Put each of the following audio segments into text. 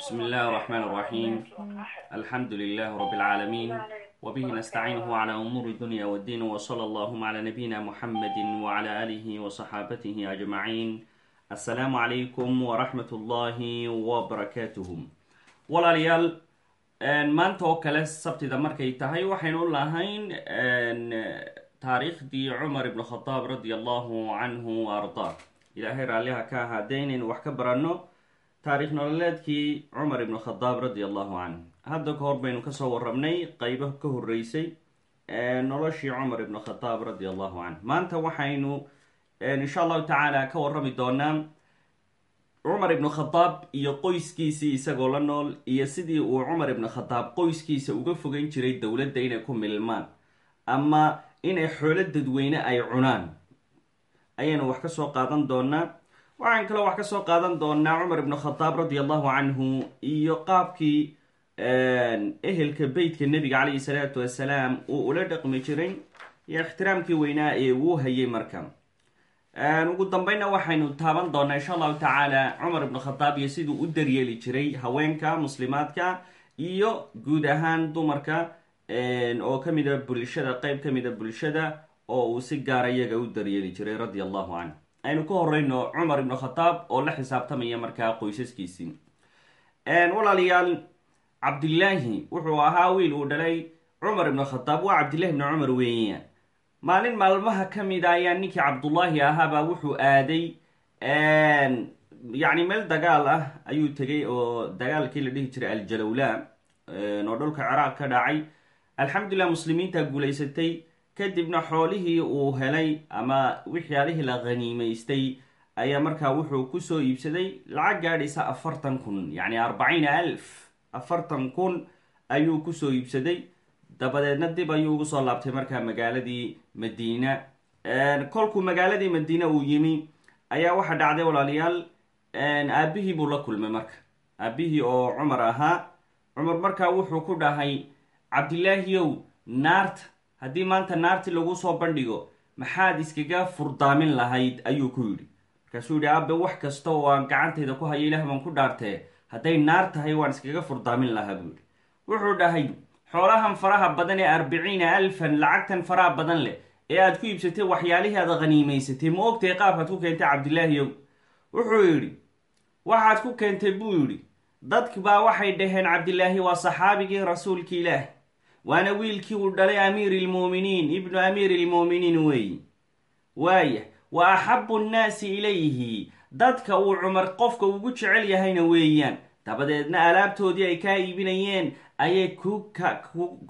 بسم الله الرحمن الرحيم الحمد لله رب العالمين وبه نستعينه على أمور الدنيا والدين وصلى اللهم على نبينا محمد وعلى آله وصحابته أجمعين السلام عليكم ورحمة الله وبركاته walaalyaal maanta oo kale sabtida markay tahay waxaynu lahayn taariikhdii cumar ibn khadaab radi allahu canhu wa ardaa ilaahay raalliha ka ahaadee inaynu wax ka baranno taariikh nololeedkii cumar ibn khadaab radi allahu canhu. Hadda ka hor baynu ka soo warabnay qeybo ka horeysay noloshii cumar ibn khadaab radi allahu canhu. Maanta waxaynu insha allahu tacaala ka warrami doonaa cumar ibnu khadaab iyo qoyskiisii isagoo la nool iyo sidii uu cumar ibnu khadaab qoyskiisa uga fogeyn jiray dowladda inay ku milmaan ama inay xoolo dadweyne ay cunaan. Ayaynu wax ka soo qaadan doonaa waxaan kaloo wax ka soo qaadan doonaa cumar ibnu khadaab radi allahu canhu iyo qaabkii ehelka beytka nebiga calayhi salaatu wasalaam uu ula dhaqmi jiray iyo ixtiraamkii weynaa ee uu hayay marka ugu dambeynna waxaynu taaban doonaa insha allahu tacaala cumar ibnu khadaab iyo siduu u daryeeli jiray haweenka muslimaadka iyo guud ahaan dumarka oo ka mid a bulshada qeyb ka mid a bulshada oo uu si gaara iyaga u daryeeli jiray radia allahu canhu aynu ka horeyno cumar ibnu khadaab oo la xisaabtamaya markaa qoysaskiisii. Walaalayaal cabdillaahi wuxuu ahaa wiil uu dhalay cumar ibnu khadaab waa cabdillahi ibni cumar weeyaan maalin maalmaha ka mid a ayaa ninkii cabdullaahi ahaabaa wuxuu aaday yacni meel dagaal ah ayuu tegay oo dagaalkii la dhihi jiray aljalowla oo dhulka ciraaq ka dhacay alxamdulilah muslimiinta guulaysatay kadibna xoolihii uu helay ama waxyaalihii la khaniimaystay ayaa markaa wuxuu ku soo iibsaday lacag gaadhaysa afartan kun yacni arbaciina alf afartan kun ayuu ku soo iibsaday. Dabadeedna dib ayuu ugu soo laabtay markaa magaaladii madiina. Kolkuu magaaladii madiina uu yimi ayaa waxa dhacday walaalayaal aabihii buu la kulmay marka. Aabihii oo cumar ahaa. Cumar markaa wuxuu ku dhahay cabdilaahiyow naarta haddii maanta naarti lagu soo bandhigo maxaad iskaga furdaamin lahayd ayuu ku yidhi. Markaasuu yihi aabe wax kasta oo aan gacantayda ku hayo ilaah baan ku dhaartee hadday naar tahay waan iskaga furdaamin lahaa buu yihi wuxuu dhahay xoolahan faraha badan ee arbiciina alfan lacagtan faraha badan leh ee aad ku iibsatay waxyaalihii aad khaniimaysatay ma ogtahay qaabkaad ku keentay cabdilaahiyow wuxuu yidhi waxaad ku keentay buu yidhi dadkibaa waxay dhaheen cabdilaahi waa saxaabigii rasuulki ilaah waana wiilkii uu dhalay amiiri ilmuuminiin ibnu amiiri ilmuuminiin weeyi waaya wa axabu nnaasi ilayhi. Dadka uu cumar qofka ugu jecel yahayna weeyaan. Dabadeedna alaabtoodii ay kaa iibinayeen ayay ku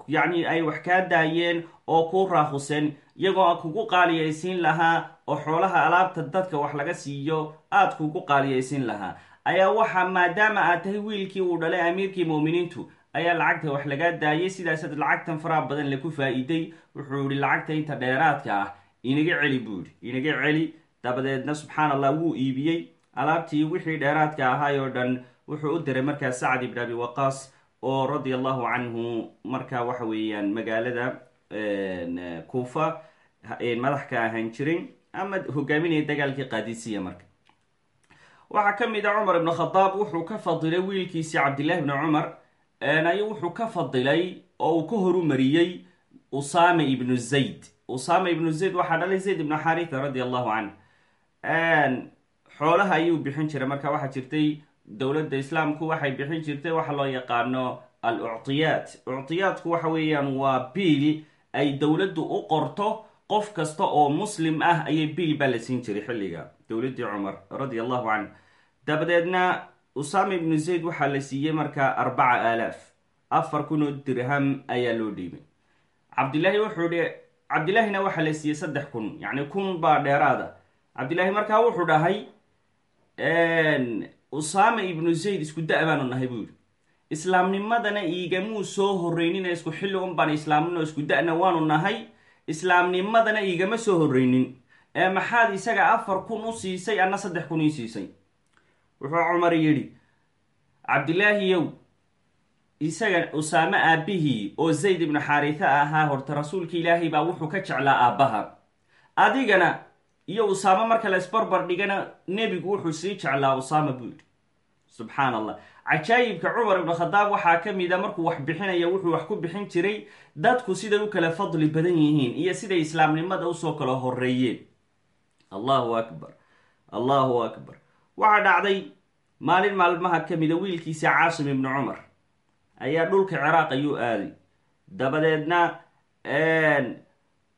yacni ay wax kaa daayeen oo kuu raahuseen iyagoo kugu qaaliyaysiin lahaa oo xoolaha alaabta dadka wax laga siiyo aad kugu qaaliyaysiin lahaa. Ayaa waxa maadaama aad tahay wiilkii uu dhalay amiirkii muuminiintu ayaa lacagta wax lagaa daayay. Sidaasaad lacagtan faraha badan le ku faa-iiday wuxuu yihi lacagta inta dheeraadka ah inaga celi buu inaga celi. Dabadeedna subxaan allah wuu iibiyey. Alaabtii wixii dheeraadka ahaay oo dhan wuxuu u diray markaa sacd ibn abi waqaas oo radia allahu canhu markaa waxa weeyaan magaalada kuufa madax ka ahaan jirin ama hogaaminaya dagaalkii qaadisiya marka. Waxaa ka mid a cumar ibn khadaab wuxuu ka fadilay wiilkiisii cabdillahi ibni cumar ayuu wuxuu ka fadilay oo uu ka horumariyey usama ibnu zayd. Usama ibnu zayd waxaa dhalay zayd ibnu xaritha radia allahu canh xoolaha ayuu bixin jiray. Marka waxaa jirtay dowladda islaamku waxay bixin jirtay waxa loo yaqaano al uctiyaat uctiyaatku waxa weeyaan waa biil ay dowladdu u qorto qof kasta oo muslim ah ayay biil baa la siin jiray xilliga. Dowladdii cumar radia allahu canh. Dabadeedna usama ibnu zayd waxaa la siiyey markaa arbaca aalaaf afar kun oo dirham ayaa loo dhiibay. Cabdillaahi wuxuu hi cabdillaahina waxaa la siiyey saddex kun yacni kun baa dheeraada. Cabdillahi markaa wuxuu dhahay usama ibnu zayd isku da- baanu nahay buu islaamnimadana iigamuu soo horreynina isku xilli un baan islaamnino isku da-na waanu nahay. Islaamnimadana iigama soo horreynin. Ee maxaad isaga afar kun u siisay anna saddex kun ii siisay wuxuu cumar yidhi cabdilaahiyow isaga usaame aabihii oo zayd ibnu xaarisa ahaa horta rasuulka ilaahay baa wuxuu ka jeclaa aabbaha. Adigana iyo usaame marka la isbarbar dhigana nebigu wuxuu sii jeclaa usaama buu yidhi. Subxaan allah cajaayibka cumar ibnu khadaab waxaa ka markuu wax bixinaya wuxuu wax ku bixin jiray dadku siday u kala fadli badan yihiin iyo siday islaamnimada u soo kala horeeyeen allahu akbar. Allahu akbar waxaa dhacday maalin maalmaha ka mida wiilkiisa caasim ibnu cumar. Ayaa dhulka ciraaq ayuu aaday. Dabadeedna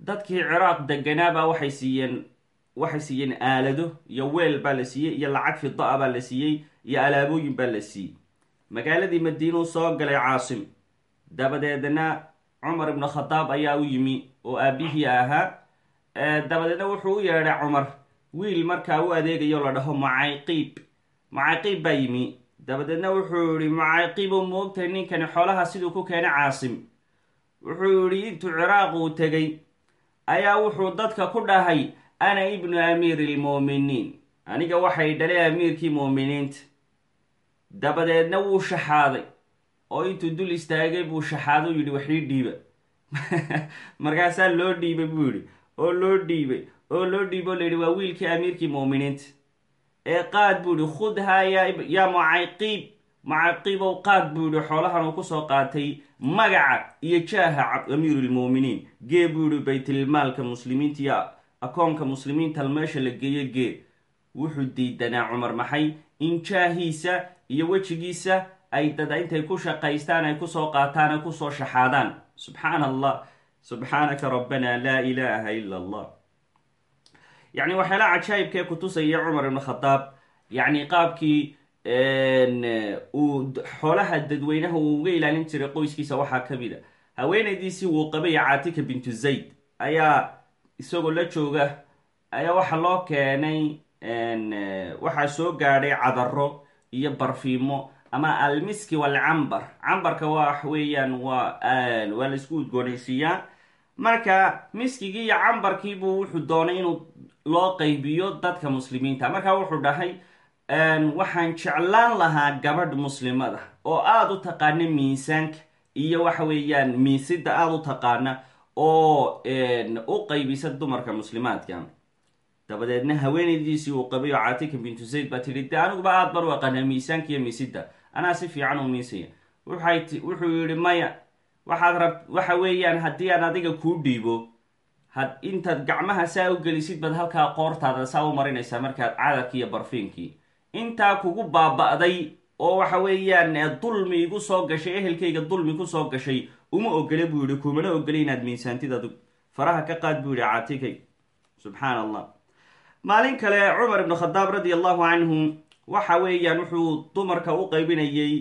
dadkii ciraaq deganaabaa waxay siiyeen waxay siiyeen aalado iyo weel baa la siiyey iyo lacag fida-a baa la siiyey iyo alaabooyin baa la siiyey. Magaaladii madiinuu soo galay caasim. Dabadeedna cumar ibnu khadaab ayaa u yimi oo aabihii ahaa. Dabadeedna wuxuu u yeedhay cumar wiil markaa u adeegayo la dhaho mucayqiib mucayqiib baa yimi. Dabadeedna wuxuu yihi mucayqiibo moogtahay ninkani xoolaha siduu ku keenay caasim. Wuxuu yihi intuu ciraaq uu tegay ayaa wuxuu dadka ku dhahay ana ibnu amiiri ilmu'miniin aniga waxay dhalay amiirkii mu'miniinta. Dabadeedna wuu shaxaaday oo intuu dul istaagay buu shaxaado yidhi wax ii dhiiba. Markaasaa loo dhiibay buu yidhi. Oo loo dhiibay oo loo dhiibay oo layidhi waa wiilkii amiirkii mu'miniinta ee qaad buu yihi khudhaa yaa mucayqiib mucayqiibow qaad buu yihi xoolahan uu ku soo qaatay magaca iyo jaaha amiirulmu'miniin gee buu yihi baytilmaalka muslimiinta iyo akoonka muslimiinta meesha la geeyo gee wuxuu diidanaa cumar maxay in jaahiisa iyo wejigiisa ay dada intay ku shaqaystaan ay ku soo qaataan ay ku soo shaxaadaan subxaana allah subxaanaka rabbana laa ilaaha ila allah yacni waxyaalaha cajaayibkee kutusaya cumar ibn khadaab yacni qaabkii uu xoolaha dadweynaha uu uga ilaalin jiray qoyskiisa waxaa ka mid a. Haweenaydiisii wuu qabay caatika bintu zayd. Ayaa isagoo la jooga ayaa waxaa loo keenay waxaa soo gaadhay cadaro iyo barfiimo ama almiski walcambar cambarka wax weeyaan waa waa la isku udgoonaysiiyaa. Marka miskigii iyo cambarkiibuu wuxuu doonay inuu loo qaybiyo dadka muslimiinta. Markaa wuxuu dhahay waxaan jeclaan lahaa gabadh muslimada oo aada u taqaana miisaanka iyo waxa weeyaan miisida aada u taqaana oo u qaybisa dumarka muslimaadka. Dabadeedna haweenaydiisii uu qabay oo caatika bintu zayd baa tidhi de aniguba aada bar u aqaanaa miisaanka iyo miisida anaa si fiican u miisaya. Waxay wuxuu yihi maya waxaad rab waxa weeyaan haddii aan adiga kuu dhiibo had intaad gacmaha saa u gelisid baad halkaa qoortaada saa u marinaysaa markaad cadarkii iyo barfiinkii. Intaa kugu baaba-day oo waxa weeyaan dulmi igu soo gashay ehelkayga dulmi ku soo gashay uma ogole buu yihi kumana ogolay inaad miisaantid adug faraha ka qaad buu yihi caatikay. Subxaan allah maalin kale cumar ibnu khadaab radi allahu canhu waxa weeyaan wuxuu dumarka u qaybinayay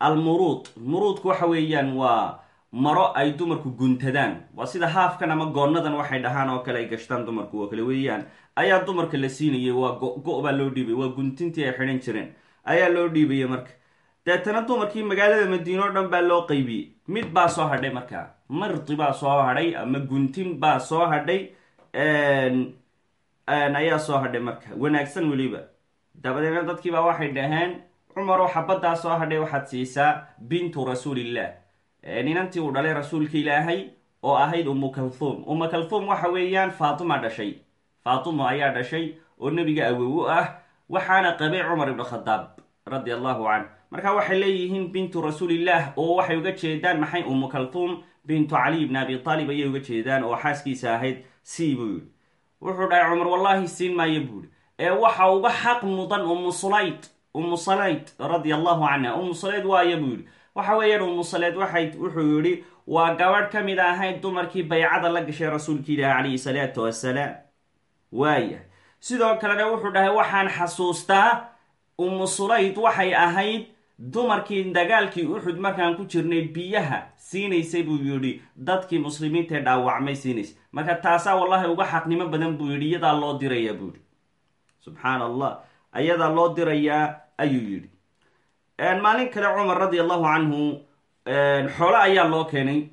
almuruud muruudku waxa weeyaan waa maro ay dumarku guntadaan. Waa sida haafkan ama goonadan waxay dhahaan oo kale ay gashtaan dumarku oo kale weeyaan. Ayaa dumarka la siinayay waa go- baa loo dhiibay waa guntintii ay xidhan jireen. Ayaa loo dhiibaya marka. Deetana dumarkii magaalada madiine o dhan baa loo qaybiyey. Mid baa soo hadhay markaa mardi baa soo hadhay ama guntin baa soo hadhay ayaa soo hadhay marka. Wanaagsan weliba. Dabadeedna dadkiibaa waxay dhaheen cumaroo xabaddaa soo hadhay waxaad siisaa bintu rasuulillah ninantii uu dhalay rasuulka ilaahay oo ahayd umu kalhuum umu kalhuum waxa weeyaan faatuma dhashay. Faatuma ayaa dhashay oo nebiga awow u ah waxaana qabay cumar ibnu khadaab radi allahu canh marka waxay leeyihiin bintu rasuulillah oo waxay uga jeedaan maxay umu kalhuum bintu caliy bni abi taalib ayay uga jeedaan oo xaaskiisa ahayd sii buu yihi wuxuu dhahay cumar wallaahi siin maayo buuhi ee waxa uga xaq mudan umu sulayd umu salayd radia allahu canha umu salayd waaya buu yihi waxa weeyaan umu salayd waxay wuxuu yihi waa gabadh ka mid ahayd dumarkii baycada la gashay rasuulka ilaahi calayhi salaatu wassalaam. Waaya sidoo kalena wuxuu dhahay waxaan xasuustaa umu sulayd waxay ahayd dumarkii dagaalkii uxud markaan ku jirnay biyaha siinaysay buu yidhi. Dadkii muslimiinta ee dhaawacmay siinaysay. Marka taasaa wallahi uga xaqnimo badan buu yidhi iyadaa loo dirayaa buu yidhi. Subxaan allah ayadaa loo dirayaa ayuu yidhi maalin kale cumar radi allahu canhu xoolo ayaa loo keenay.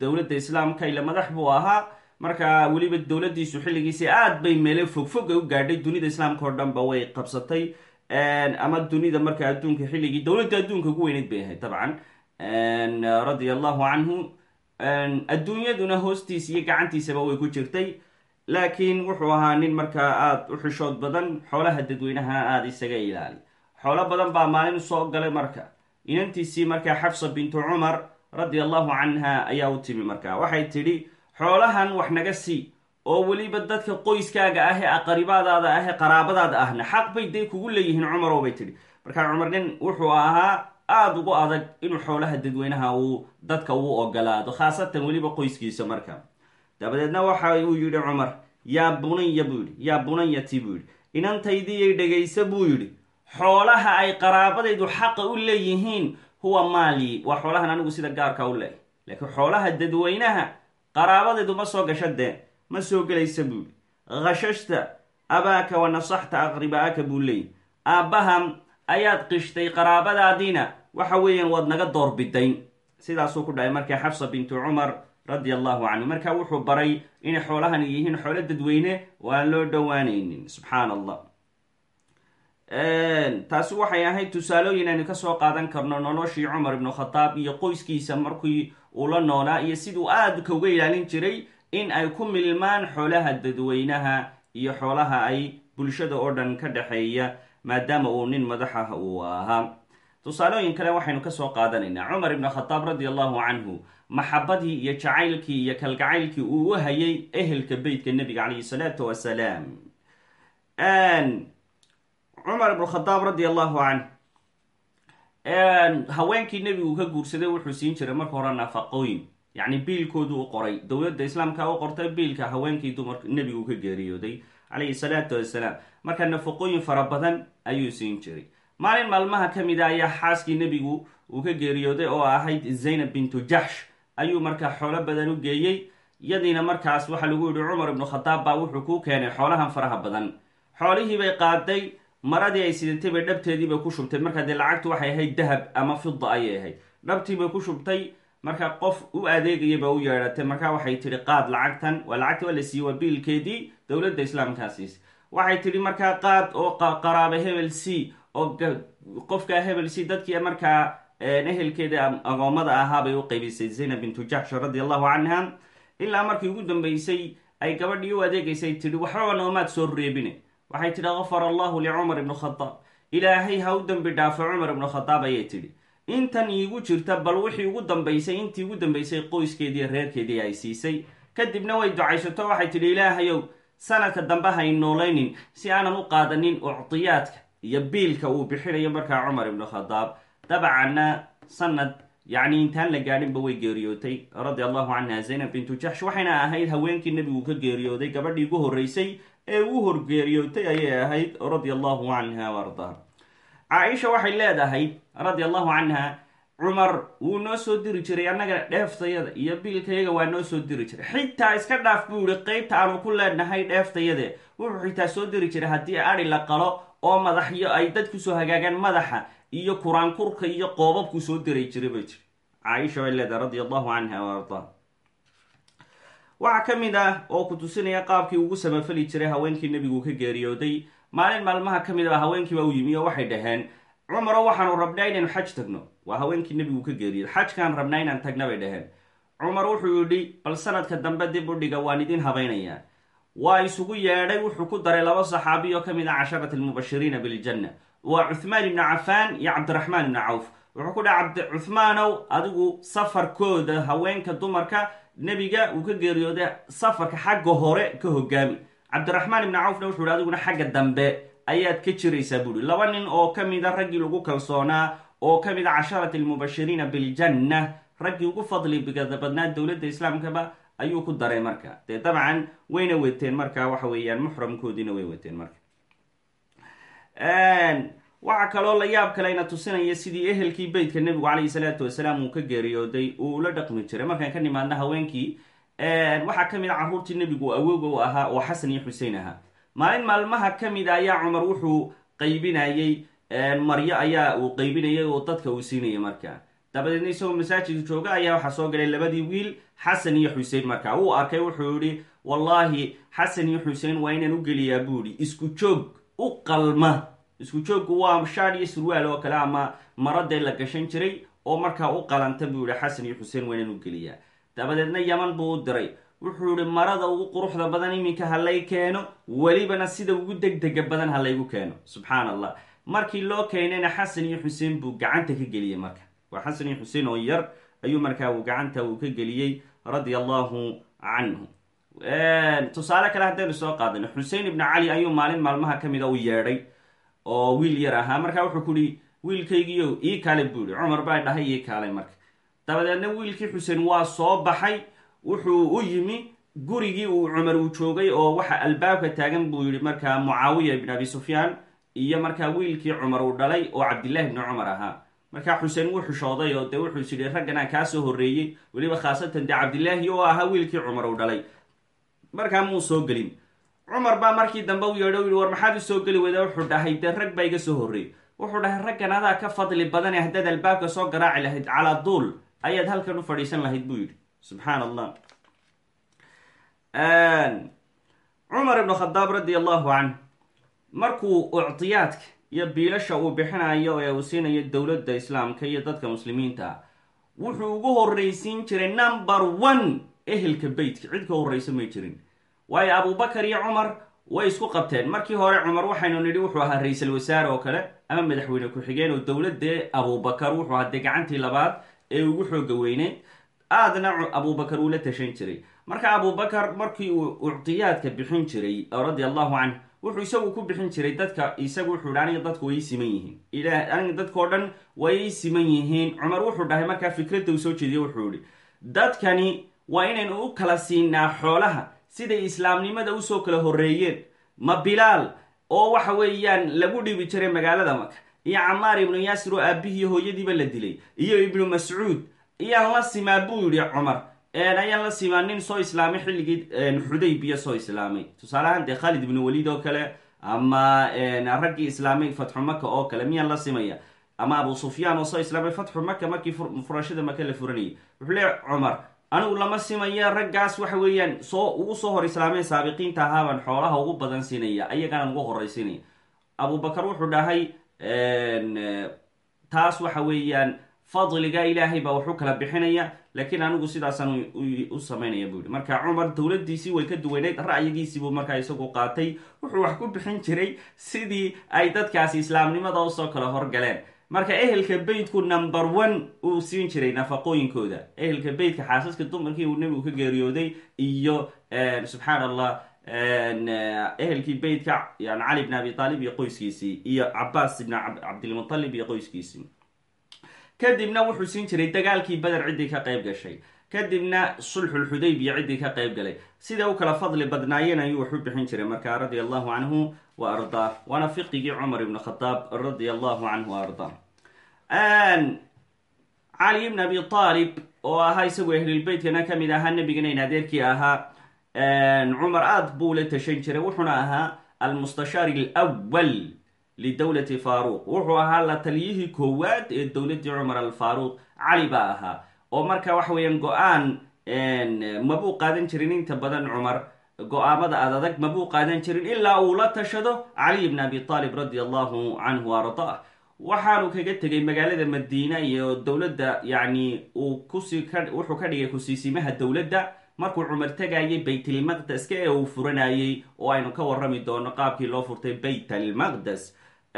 Dowladda islaamka ila madax buu ahaa. Marka weliba dowladdiisu xilligiisi aad bay meele fogfog u gaadhay. Dunida islaamka oo dhan ba way qabsatay. Ama dunida marka adduunka xilligii dowladda adduunka ugu weyneyd bay ahayd dabcan. Radia allahu canhu adduunyaduna hoostiisa iyo gacantiisaba way ku jirtay. Laakiin wuxuu ahaa nin markaa aada u xishood badan xoolaha dadweynahana aada isaga ilaali xoolo badan baa maalin soo galay marka. Inantiisii markaa xafsa bintu cumar radia allahu canha ayaa u timi marka. Waxay tidhi xoolahan wax naga sii oo weliba dadka qoyskaaga ah ee aqaribaadaada ah ee qaraabadaada ahna xaq bay day kugu leeyihiin cumarow bay tidhi. Markaa cumar nin wuxuu ahaa aada ugu adag inuu xoolaha dadweynaha uu dadka uu ogolaado khaasatan weliba qoyskiisa marka. Dabadeedna waxa uu yidhi cumar yaa bunaya buu yidhi yaa bunayati buu yidhi. Inantaydiyay dhegaysa buu yidhi xoolaha ay qaraabadaydu xaqa u leeyihiin huwa maali. Waa xoolahan anigu sida gaarka u leehay laakiin xoolaha dadweynaha qaraabadaydu ma soo gasha dee ma soo gelaysa buu yidhi. Khashashta abaaka wa nasaxta aqribaaka buu leeyahy aabbaha ayaad qishtay qaraabadaadiina waxa weeyaan waad naga doorbidayn. Sidaasuu ku dhahay markaa xafsa bintu cumar radia allahu canhu. Marka wuxuu baray inay xoolahan yihiin xoolo dadweyne oo aan loo dhowaanaynin. Subxaan allah taasi waxay ahayd tusaalooyin aynu ka soo qaadan karno noloshii cumar ibnu khadaab iyo qoyskiisa markii uu la noolaa iyo siduu aadka uga ilaalin jiray in ay ku milmaan xoolaha dadweynaha iyo xoolaha ay bulshada oo dhan ka dhexeeya maadaama uu nin madaxah uu ahaa. Tusaalooyin kale waxaynu ka soo qaadanaynaa. Cumar ibnu khadaab radia allahu canhu maxabadii iyo jacaylkii iyo kalgacaylkii uu u hayay ehelka beytka nebiga calayhi salaatu wasalaam cumar ibnu khadaab radia allahu canh haweenkii nebigu ka guursaday wuxuu siin jiray marka hore nafaqooyin. Yacni biilkoodu u qoray. Dowladda islaamka u qortay biilka haweenkii dumar nebigu ka geeriyooday calayhi salaatu wasalaam marka nafaqooyin fara badan ayuu siin jiray. Maalin maalmaha ka mid a ayaa xaaskii nebigu uu ka geeriyooday oo ahayd zaynab bintu jaxsh ayuu markaa xoolo badan u geeyey. Iyadiina markaas waxaa lagu yihi cumar ibnu khadaab baa wuxuu kuu keenay xoolahan faraha badan. Xoolihii bay qaaday maradii ay sidatay bay dhabteedii bay ku shubtay. Markaa dee lacagtu waxay ahayd dahab ama fida ayay ahayd. Dhabtii bay ku shubtay marka qof u adeegaya ba u yeedhatay. Markaa waxay tihi qaad lacagtan. Waa lacagta waa la siiyey waa biilkeedii dowladda islaamkaasiis. Waxay tidhi markaa qaad oo qaraaba hebel c oo qofka hebel c dadkii markaa ehelkeeda agoommada ahaa bay u qaybisay zaynab bintu jaxsh radi allahu canha ilaa markii ugu dambeysay ay gabadhii u adeegaysay tidhi waxbaba noomaad soo reebine waxay tidhi gafar allahu licumar ibnu khadaab ilaahay ha u dembi dhaafo cumar ibnu khadaab ayay tidhi. Intan iigu jirta bal wixii ugu dambaysay intii ugu dambaysay qoyskeedii reerkeedii ay siisay. Kadibna way ducaysato waxay tidhi ilaahayow sanadka dambe hay noolaynin si aanan u qaadanin ucdiyaadka iyo biilka uu bixinayo markaa cumar ibnu khadaab dabcanna sanad yacni intaan la gaadhinba way geeriyootay. Radia allahu canha zaynab bintu jaxsh waxayna ahayd haweenkii nebigu ka geeriyooday gabadhii ugu horreysay ee ugu horgeeriyootay ayay ahayd radia allahu canha ardaha caaisha waxay leedahay radia allahu canha cumar wuu noo soo diri jiray annaga dheeftayada iyo biilkayaga waa noo soo diri jiray. Xitaa iska dhaaf buu yihi qeybta aanu ku leenahay dheeftayade wuxuu xitaa soo diri jiray haddii adhi la qalo oo madaxyo ay dad ku soo hagaagaan madaxa iyo kuraankurka iyo qoobabku soo diray jiray bay jiri caaisha way leedahay radia allahu canha ka mid ah oo ku tusinaya qaabkii ugu samafali jiray haweenkii nebigu ka geeriyooday maalin maalmaha ka mid a haweenkiiba u yimi oo waxay dhaheen cumaro waxaanu rabnaa inaynu xaj tagno. Waa haweenkii nebigu ka geeriyooday. Xajkaan rabnaa inaan tagna bay dhaheen. Cumar wuxuu yidhi bal sanadka dambe dib u dhiga waan idin habaynayaa waa isugu yeedhay wuxuu ku daray laba saxaabi oo ka mid ah casharati almubashiriina biljanna waa cuthmaan ibnu cafaan iyo cabdiraxmaan ibnu cawf wuxuu ku dhaha cuthmaanow adigu safarkooda haweenka dumarka nebiga uu ka geeriyooday safarka xagga hore ka hogaami. Cabdiraxmaan ibni cawfna wuxuu hi adiguna xagga dambe ayaad ka jiraysaa buuhi laba nin oo ka mida raggii lagu kalsoonaa oo ka mid a casharati almubashiriina biljanna raggii ugu fadli badnaa dowladda islaamkaba ayuu ku daray marka. Dee dabcan wayna weteen marka waxa weeyaan muxramkoodiina way weteen marka waxaa kaloo la yaab kalena tusinaya sidii ehelkii beytka nebigu calayhi salaatu wasalaam uu ka geeriyooday uu ula dhaqmi jiray. Markaan ka nimaadna haweenkii waxaa ka mid a carruurtii nebigu awooga ahaa oo xasan iyo xusein ahaa. Maalin maalmaha ka mid a ayaa cumar wuxuu qaybinayey maryo ayaa uu qaybinayay oo dadka uu siinayay marka. Dabadeedna isagoo masaajidka jooga ayaa waxaa soo galay labadii wiil xasan iyo xusein marka. Uu arkay wuxuu yihi wallaahi xasan iyo xusein waa inaan u geliyaa buuhi isku joog u qalma. Isku jooggu waa shaad iyo surwaal oo kale ama maradee la gashan jiray oo markaa u qalanta buu yihi xasan iyo xuseen waa u geliyaa. Dabadeedna yaman buu u diray. Wuxuu yihi marada ugu quruxda badan iminka ha lay keeno welibana sida ugu degdega badan ha laygu keeno. Subxaan allah markii loo keenayna xasan iyo xuseen buu gacanta ka geliyey marka. Waa xasan iyo xuseen oo yar ayuu markaa uu gacanta uu ka geliyey radia allahu canhu tusaale kale haddaynu soo qaadano xusein ibnu cali ayuu maalin maalmaha kamida u yeedhay oo wiil yar ahaa. Markaa wuxuu kuhi wiilkaygiio ii kaale buu yihi cumar baa dhahay ii kaalay marka. Dabadeedna wiilkii xuseen waa soo baxay. Wuxuu u yimi gurigii uu cumar uu joogay oo waxa albaabka taagan buu yihi markaa mucaawiya ibn abi sufyaan iyo markaa wiilkii cumar uu dhalay oo cabdillahi ibni cumar ahaa. Markaa xuseen wuu xishooday oo dee wuxuu is yidhi ragganaa kaa soo horreeyey weliba khaasatan dee cabdillaahi oo ahaa wiilkii cumar uu dhalay markaa muu soo gelin. Cumar baa markii dambe u yeedho yihi war maxaad soo geli weyda wuxuu dhahay dee rag baa iga soo horreeyey. Wuxuu dhahay raggan adaa ka fadli badane haddaad albaabka soo garaaci lahayd calaa duul ayaad halkan u fadhiisan lahayd buu yidhi. Subxaan allah cumar ibnu khadaab radi allahu canh markuu uctiyaadka iyo biilasha uu bixinayo ee uu siinayo dowladda islaamka iyo dadka muslimiinta wuxuu ugu horreysiin jiray number one ehelka beytka cid ka horreysa may jirin. Waayo abubakar iyo cumar way isku qabteen. Markii hore cumar waxaynu nidhi wuxuu ahaa ra'iisal wasaare oo kale ama madaxweyne ku-xigeen oo dowladde abubakar wuxuu ahaa dee gacantii labaad ee ugu xooga weyneyd aadna abubakar uu la tashan jiray. Marka abubakar markii uu uctiyaadka bixin jiray radia allahu canh wuxuu isagu ku bixin jiray dadka isagu wuxuu hi aniga dadku way siman yihiin. Ila aniga dadkao dhan way siman yihiin. Cumar wuxuu dhahay markaa fikradda uu soo jeediye wuxuu yihi dadkani waa inaynu u kala siinaa xoolaha siday islaamnimada u soo kala horreeyeen. Ma bilaal oo waxa weeyaan lagu dhibi jiray magaalada maka iyo camaar ibnu yaasir oo aabihii hooyadiiba la dilay iyo ibnu mascuud iyaan la simaa buu yihi cumar. Ayaan la simaa nin soo islaamay xilligii xudaybiya soo islaamay. Tusaaleahaan dee khalid ibnu waliid oo kale ama raggii islaamay fatxu maka oo kale miyaan la simaya? Ama abu sufyaan oo soo islaamay fatxu maka markii furashada maka la furanayay. Wuxuu leey cumar anigu lama simaya raggaas waxa weeyaan soo ugu soo hor islaameen saabiqiinta ahaabaan xoolaha ugu badan siinaya ayagaana ugu horraysinaya abubakar wuxuu dhahay taas waxa weeyaan fadliga ilaahay baa waxu kala bixinaya laakiin anigu sidaasaan u samaynaya buu yihi marka cumar dowladiisii way ka duwaneyd ra'yigiisiibuu markaa isagu qaatay wuxuu wax ku bixin jiray sidii ay dadkaasi islaamnimada u soo kala horgaleen marka ehelka beytku number one uu siin jiray nafaqooyinkooda. Ehelka beytka xaasaska dumarkii uu nebigu ka geeriyooday iyo subxaan allah ehelkii beytka yani cali bn abi aalib iyo qoyskiisii iyo cabaas ibn cabdilmutalib iyo qoyskiisii. Kadibna wuxuu siin jiray dagaalkii beder ciddii ka qayb gashay kadibna sulxulxudaybiya ciddii ka qayb galay. Sida u kala fadli badnaayeen ayuu wax bixin jiray markaa radia allahu wa ardaa waana fiqigii cumar ibn khadaab radia allahu canhu wa ardaa ibn abi aalib oo ahaa isagoo ahlulbeytkana ka mid ahaa nebigana in adeerkii ahaa cumar aad buu la tashan jiray. Wuxuuna ahaa almustashaari alwal lidowlati faaruq. Wuxuu ahaa la taliyihii koowaad ee dowladii cumar alfaaruq. Cali baa ahaa oo marka waxa weeyaan go'aan mabuu qaadan jirin inta badan cumar? Go'aamada ad adag mabuu qaadan jirin ilaa uu la tashado caliy ibn abi aalib radia allahu canhu ardaa waxaanu kaga tegay magaalada madiina iyo dowladda yacni uu kusi wuxuu ka dhigay kusiisimaha dowladda. Markuu cumar tegayay baytlmaqdeska ee uu furanayay oo aynu ka warrami doono qaabkii loo furtay bayt almaqdes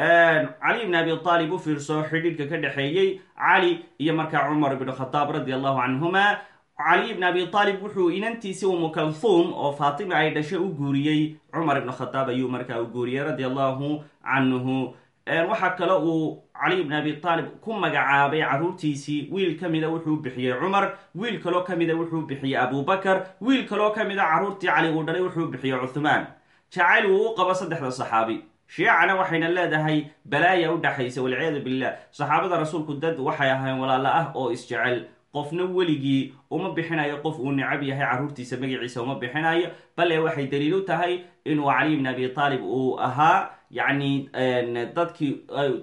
cali ibn abi aalib u fiirso xidhiidhka ka dhexeeyey cali iyo markaa cumar ibn khadaab radi allahu canhuma cali ibn abi aalib wuxuu inantiisi umu kalhuum oo faatima ay dhashay u guuriyey. Cumar ibn khadaab ayuu markaa u guuriyey radi allahu canhu waxaa kale uu cali ibn abi aalib ku magacaabay caruurtiisii. Wiil kamida wuxuu bixiyey cumar wiil kaloo kamida wuxuu bixiyey abubakar wiil kaloo kamida caruurtii cali uu dhalay wuxuu bixiyey cuthmaan. Jacayl uu u qabo saddexda saxaabi shiicana waxayna leedahay balaaya u dhaxaysa walciyaadu billah saxaabada rasuulku dad waxay ahayn walaalo ah oo isjecel. Qofna weligii uma bixinayo qof uu necab yahay carruurtiisa magaciisa uma bixinayo bale waxay daliil u tahay inuu cali ibn abi aalib uu ahaa yacni dadkii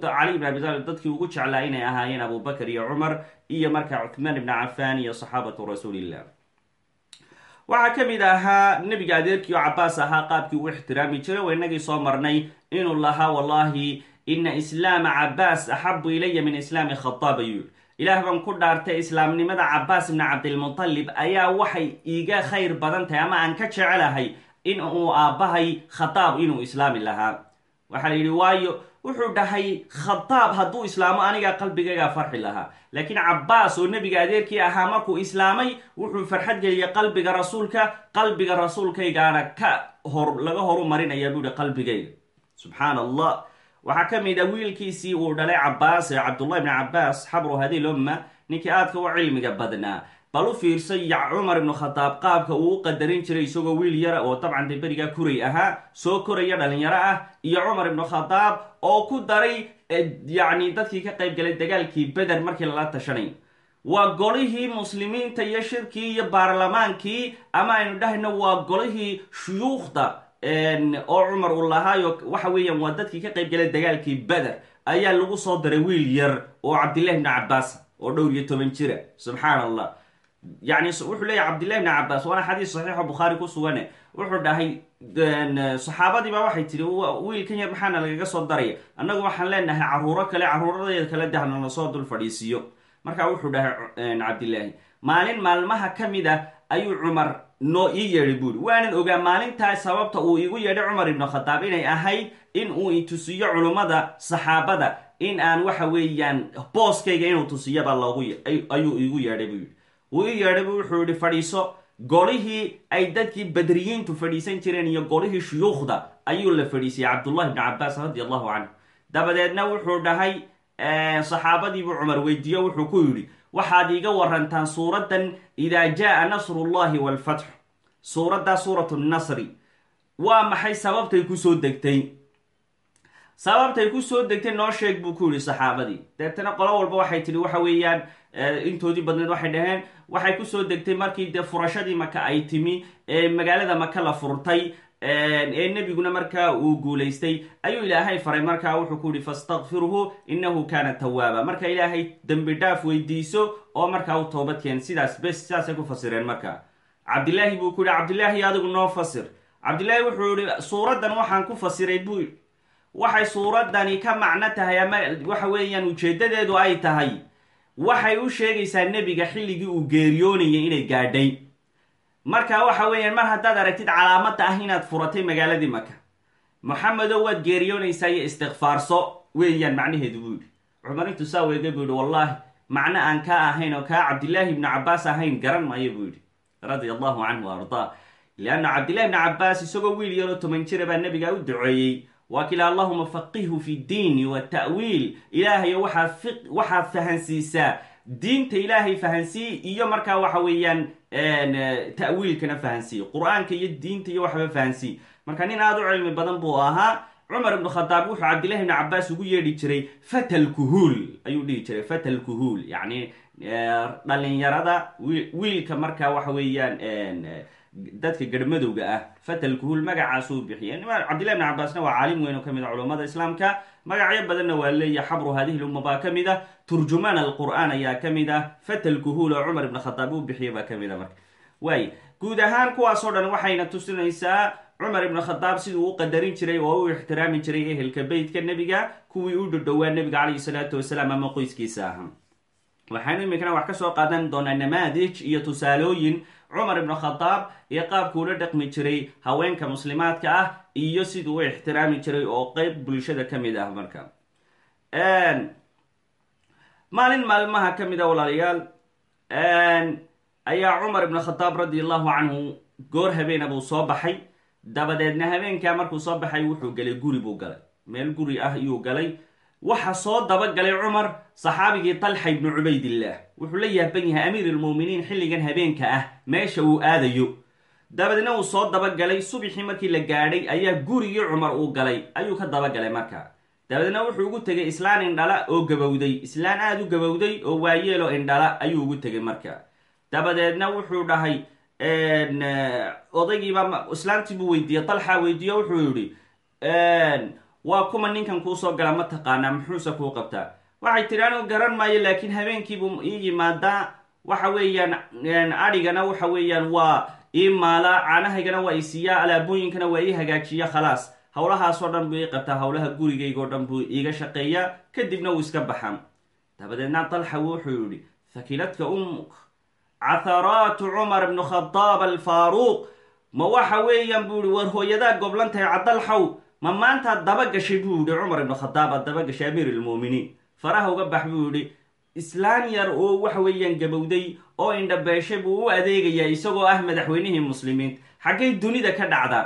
cali ibn abi aalib dadkii ugu jeclaa inay ahaayeen abubakar iyo cumar iyo markaa cuthmaan ibn cafan iyo saxaabatu rasuulillah waxaa ka mid ahaa nebiga adeerkii oo cabaas ahaa qaabkii uu ixtiraami jiray. Oo inagii soo marnay inuu lahaa wallahi ina islaama cabaas axabu ilaya min islaami khadaab ayuu ilaah baan ku dhaartay islaamnimada cabaas ibni cabdilmutalib ayaa waxay iiga khayr badan tahay ama aan ka jecelahay in uu aabbahay khadaab inuu islaami lahaa. Waxaa la yidhi waayo wuxuu dhahay khadaab hadduu islaamo anigaa qalbigaygaa farxi lahaa. Laakiin cabbaas oo nebiga adeerkii ahaa markuu islaamay wuxuu farxad geliyay qalbiga rasuulka qalbiga rasuulkaygaana ka hor laga horu marinaya buu yihi qalbigayga. Subxaan allah waxaa ka mid a wiilkiisii uu dhalay cabbaas ee cabdullahi bni cabbaas xabru hadi lumma ninkii aadka u cilmiga badnaa bal u fiirsay cumar ibnu khadaab qaabka uu u qadarin jiray isagoo wiil yara oo dabcan dee berigaa kuray. Ahaa soo koraya dhalinyaro ah iyo cumar ibnu khadaab oo ku daray yacni dadkii ka qayb galay dagaalkii beder markii lala tashanay. Waa golihii muslimiinta iyo shirkii iyo baarlamaankii ama aynu dhahayno waa golihii shuyuukhda oo cumar uu lahaayo waxa weeyaan waa dadkii ka qayb galay dagaalkii beder ayaa lagu soo daray wiil yar oo cabdillahi bni cabbaas oo dhowr iyo toban jira. Subxaan allah yani wuxuu leeyahy cabdillahi bni cabbaas waana xadiis saxiixo bukhaari ku sugane wuxuu dhahay saxaabadiiba waxay tihi wiilkan yar maxaana lagaga soo daraya annagu waxaan leenahay caruuro kale caruuradeeda kala dahna la soo dul fadhiisiiyo markaa wuxuu dhahay cabdillaahi maalin maalmaha ka mid ah ayuu cumar noo ii yeedhay buuri. Waanan ogaa maalintaas sababta uu igu yeedhay cumar ibnu khadaab inay ahayd in uu itusiyo culummada saxaabada in aan waxa weeyaan booskayga inuu tusiyaba loogu ayuu igu yeedhay buu yidhi wuu ii yeedhay bu wuxuu yihi fadhiiso. Golihii ay dadkii badriyiintu fadhiisan jireen iyo golihii shuyuukhda ayuu la fadhiisiyey cabdullahi bni cabbaas radi allahu canhu dabadeedna wuxuu dhahay saxaabadiibuu cumar weydiiyo wuxuu ku yidhi waxaad iiga warantaan suuraddan idaa jaa nasrullahi walfatxu suuraddaa suuratu nasri. Waa maxay sababtay ku soo degtay sababtay ku soo degtay noo sheeg buu ku yidhi saxaabadii. Deetana qolo walba waxay tidhi waxa weeyaan intoodii badneed waxay dhaheen waxay ku soo degtay markii dee furashadii maka ay timi ee magaalada maka la furtay ee nebiguna markaa uu guulaystay. Ayuu ilaahay faray markaa wuxuu ku yihi fastakfirhu inahu kaana tawaaba marka ilaahay dembi dhaaf weydiiso oo markaa u toobadkeen sidaas bes sidaasay ku fasireen marka. Cabdilaahi buu ku yihi cabdilaahi adigu noo fasir. Cabdilaahi wuxuu yihi suuraddan waxaan ku fasiray buu waxay suuraddani ka macno tahay ama waxa weeyaan ujeedadeedu ay tahay waxay u sheegaysaa nebiga xilligii uu geeriyoonayay inay gaadhay. Marka waxa weeyaan mar haddaad aragtid calaamada ah inaad furatay magaaladii maka moxamedo waad geeriyoonaysaa iyo istikfaarso weeyaan macnaheedu buu yidhi. Cumar intuu saa yihi wallaahi macno aan kaa ahayn oo kaa cabdillaahi ibnu cabbaas ahayn garan maayo buu yidhi. Radia allahu canhu ardaa. Lianna cabdillahi ibni cabbaas isagoo wiil yaroo toban jira baa nebiga u duceeyey waa kila allahuma faqihu fi ddiini wata'wiil ilaahayo waxaad fahansiisaa diinta ilaahay fahansii iyo markaa waxa weeyaan ta'wiilkana fahansiiy qur'aanka iyo diinta iyo waxba fahansii marka nin aada u cilmi badan buu ahaa cumar ibnu khadaab wuxuu cabdillahi ibni cabbaas ugu yeedhi jiray fatal kuhuul ayuu dhihi jiray fatal kuhuul yacni dhalinyarada wiilka markaa waxa weeyaan dadka garmadowga ah fatal kuhuul magacaasuu bixiyay cabdillahi ibni cabbaasna waa caalim weyn oo ka mid a culummada islaamka. Magacyo badanna waa leeya xabru hadihi lumma baa ka mid ah turjumaan alqur'aan ayaa ka mid ah fatal oo cumar ibn khadaab uu bixiya baa ka mid a marka. Waay guud ahaan kuwaasoo dhan waxayna tusinaysaa cumar ibnu khadaab siduu u qadarin jiray oo u ixtiraami jiray ehelka beytka nebiga kuwii u dhodhowaa nebiga calayhi salaatu wasalaam ama qoyskiisa aha waxaanu iminkana wax ka soo qaadan doonaa namaadij iyo tusaalooyin cumar ibnu khadaab iyo qaabkuu la dhaqmi jiray haweenka muslimaadka ah iyo siduu u ixtiraami jiray oo qeyb bulshada ka mid ah marka. Maalin maalmaha ka mid a walaalayaal ayaa cumar ibnu khadaab radi allahu canhu goor habeena buu soo baxay. Dabadeedna habeenkaa markuu soo baxay wuxuu galay guri buu galay. Meel guri ah iyuu galay waxa soo dabagalay cumar saxaabigii talxa ibnu cubaydillah. Wuxuu la yaaban yahay amiir ilmuuminiin xilligan habeenka ah. Meesha uu aadayo. Dabadeedna uu soo dabagalay subixii markii la gaadhay ayaa gurigii cumar uu galay. Ayuu ka dabagalay marka. Dabadeedna wuxuu ugu tegay islaan indhala oo gabowday. Islaan aada u gabowday oo waayeelo indhala ayuu ugu tegay marka. Dabadeedna wuxuu dhahay odaygiiba islaantii buu weydiiyey talxa weydiiyo wuxuu yihi waa kuma ninkan kuusoo gala ma taqaanaa muxuuse kuu qabtaa? Waxay tidhi anigu garan maayo laakiin habeenkiibuu ii yimaadaa. Waxa weeyaan adhigana waxa weeyaan waa ii maala caanahaygana waa ii siiyaa alaabooyinkana waa ii hagaajiya khalaas. Howlahaasoo dhan buu ii qabtaa howlaha gurigaygo dhan buu iiga shaqeeyaa kadibna wuu iska baxan dabadeedna talxa wuxuu yihi fakiladka ummuk catharaatu cumar bnu khadaab alfaaruuq. Ma waxa weeyaan buu ihi war hooyadaa goblan tahay cadalxow ma maantaad daba gashay buu yihi cumar ibnu khadaab aad daba gashay amiir ilmu'miniin faraha uga bax buu yihi islaan yar oo waxa weeyaan gabowday oo indhabeeshay buu u adeegayaa isagoo ah madaxweynihii muslimiinta. Xaggay dunida ka dhacdaa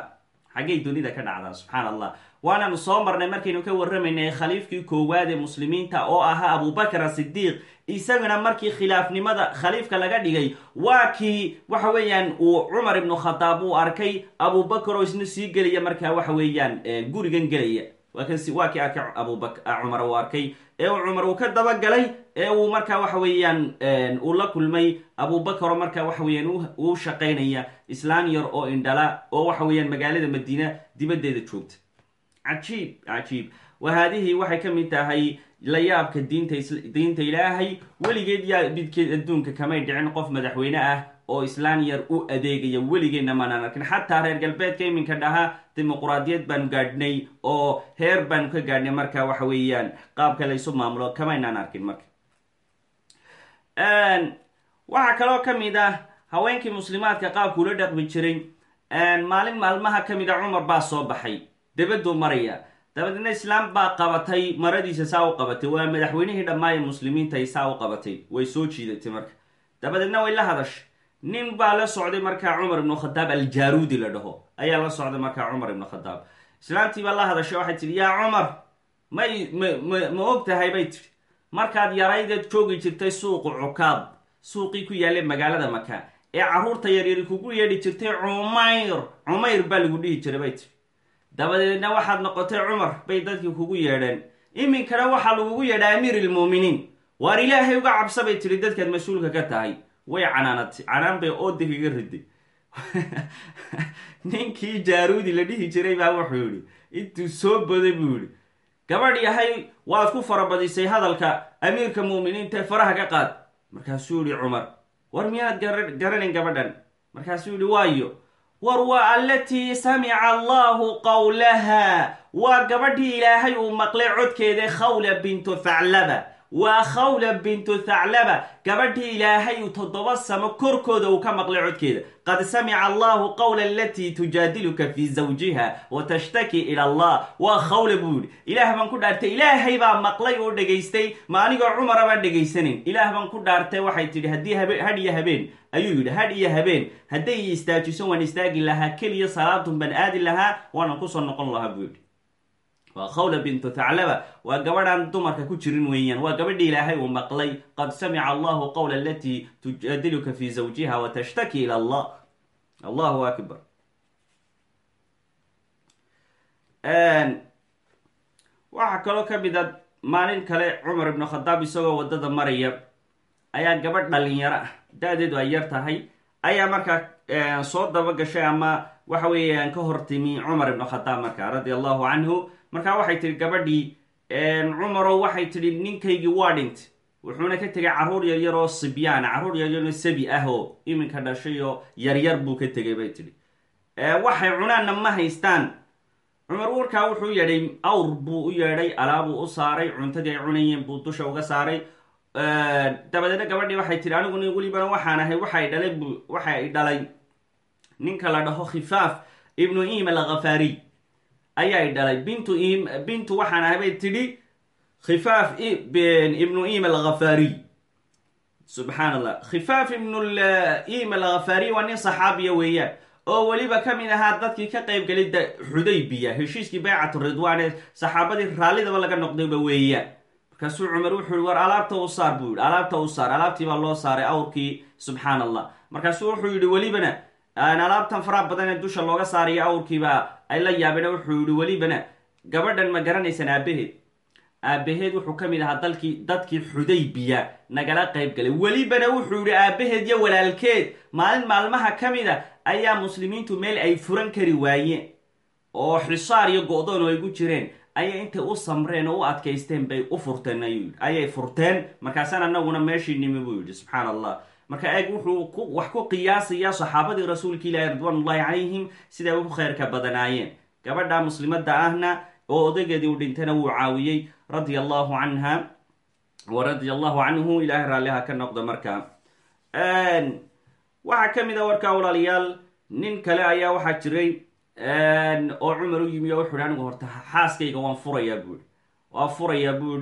xaggay dunida ka dhacdaa subxaan allah waananu soo marnay markaynu ka warramaynay khaliifkii koowaad ee muslimiinta oo ahaa abubakar asidiiq isagana markii khilaafnimada khaliifka laga dhigay waa kii waxa weeyaan uu cumar ibnu khadaab uu arkay abubakar oo isna sii gelaya markaa waxa weeyaan gurigan gelaya. Waa kii arkay abubak cumar uu arkay. Ee uu cumar uu ka dabagalay ee uu markaa waxa weeyaan uu la kulmay abubakaro markaa waxa weeyaan uu shaqaynaya islaan yar oo indhala oo waxa weeyaan magaalada madiina dibaddeeda joogta cajiib cajiib wahaadihii waxay ka mid tahay layaabka diinta diinta ilaahay. Weligeed yaa bidkeed adduunka kamay dhicin qof madaxweyne ah oo islaan yar u adeegaya weligeedna maanaan arkin. Xataa reer galbeedka iminka dhaha dimuquraadiyad baanu gaadhnay oo heer baanu ka gaadhnay marka waxa weeyaan qaabka laysu maamulo kamaynaan arkin marka. Waxaa kaloo ka mid ah haweenkii muslimaadka qaabkuula dhaqmi jiray. Maalin maalmaha ka mid a cumar baa soo baxay dabaduu maraya. Dabadeedna islaam baa qabatay maradiisa saa u qabatay waa madaxweynihii dhammaaya muslimiinta ay saa u qabatay. Way soo jiidatay marka. Dabadeedna way la hadashay nin baa la socday markaa cumar ibnu khadaab aljaruudi la dhaho. Ayaa la socday markaa cumar ibnu khadaab. Islaamtii baa la hadashay waxay tidhi yaa cumar may ma ma og tahay? Bay tidhi. Markaad yaraydeed joogi jirtay suuqu cukaad suuqii ku yaallay magaalada maka ee carruurta yaryari kugu yeedhi jirtay cumayr. Cumayr baa lagu dhihi jiray bay tidhi dabadeedna waxaad noqotay cumar bay dadkii kugu yeedheen. Iminkana waxaa lagugu yeedha amiir ilmu'miniin waar ilaahay uga cabsa bay tidhi dadkaad mas'uulka ka tahay. Way canaanatay canaan bay ooda kaga riday ninkii jaaruudi la dhihi jiray baa wuxuu yidhi intuu soo boday buu yidhi. Gabadh yahay waad ku farabadisay hadalka amiirka mu'miniinta ee faraha ka qaad. Markaasuu yihi cumar war miyaanad garanayn gabadhan? Markaasuu yihi waayo war waa allatii samica allahu qawlaha. Waa gabadhii ilaahay uu maqlay codkeeda khawla bintu thaclaba waa khawla bintu thaclaba gabadhii ilaahay uu toddoba samo korkooda uu ka maqlay codkeeda. Qad samica allahu qawla alatii tujaadiluka fi zawjiha wa tashtaki ila allah. Waa khawla buu yidhi ilaah baan ku dhaartay. Ilaahay baa maqlay oo dhegaystay. Ma anigoo cumara baan dhegaysanayn ilaah baan ku dhaartay. Waxay tidhi haddii hadh iyo habeen. Ayuu yidhi hadh iyo habeen. Hadday istaajiso waan istaagi lahaa keliya salaadun baan aadi lahaa waanan ku soo noqon lahaa buu waa khawla bintu thaclaba waa gabadhaan dumarka ku jirin weeyaan. Waa gabadhii ilaahay uu maqlay. Qad samica allahu qawla alatii tujaadiluka fi zawjiha wa tashtaki ila allah. Allahu akbar. Waxaa kaloo ka mid a maalin kale cumar ibnu khadaab isagoo waddada maraya ayaa gabadh dhalinyaro ah. Da-deedu ay yar tahay. Ayaa markaa soo daba gashay ama waxa weeyaan ka hortimi cumar ibnu khadaab markaa radia allahu canhu markaa waxay tihi gabadhii cumarow waxay tidhi ninkaygii waa dhintay wuxuuna ka tegay carruur yaryar oo sibyaana carruur yaryaroo sabi ah oo iminka dhashay oo yaryar buu ka tegay bay tidhi. Waxay cunaanna ma haystaan. Cumar warkaa wuxuu yeedhay awr buu u yeedhay alaabuu u saaray cuntadii ay cunayeen buu dusha uga saaray. Dabadeedna gabadhii waxay tihi aniguna welibana waxaan ahay waxay dhalay waxa ay dhalay. Ninka la dhaho khifaaf ibnu im alkhafaariy ayaa dhalay. Bintu im bintu waxaan ahay bay tidhi khifaaf ibnu im alkhafaariy subxaan allah khifaaf ibnu im alkhafaariy waa nin saxaabiya weeyaan. Oo weliba ka mid ahaa dadkii ka qayb gelay xudaybiya heshiiskii baycatu ridwaan ee saxaabadii raallidaba laga noqdayba weeyaan. Markaasuu cumar wuxuu yihi war alaabta u saar buu yihi alaabta u saar alaabtii baa loo saaray awrkii. Subxaan allah markaasuu wuxuu yihi welibana alaabtan faraha badan ee dusha looga saarayo awrkiibaa ay la yaabeen wuxuu yihi welibana gabadhan ma garanaysaan aabaheed. Aabaheed wuxuu ka mid ahaa dalkii dadkii xudaybiya nagala qayb galay. Welibana wuxuu yihi aabaheed iyo walaalkeed maalin maalmaha ka mid a ayaa muslimiintu meel ay furan kari waayeen. Oo xisaar iyo go-doon oo ay ku jireen. Ayay intay u samreen oo u adkaysteen bay u furteen ayuu yidhi. Ayay furteen markaasaan anaguna meeshii nimi buu yidhi. Subxaan allah marka eeg wuxuu wax ku qiyaasayaa saxaabadii rasuulka ilaahi ridwaanullahi calayhim siday ugu khayrka badanaayeen. Gabadha muslimadda ahna oo odageedii uu dhintana wuu caawiyey radia allahu canha wa radia allahu canhu ilahay raalliha ka noqda markaa waxaa ka mid a warkaa walaalayaal nin kale ayaa waxaa jiray oo cumar u yimi oo wuxu hi anigu horta xaaskayga waan furayaa buu ihi waan furayaa buu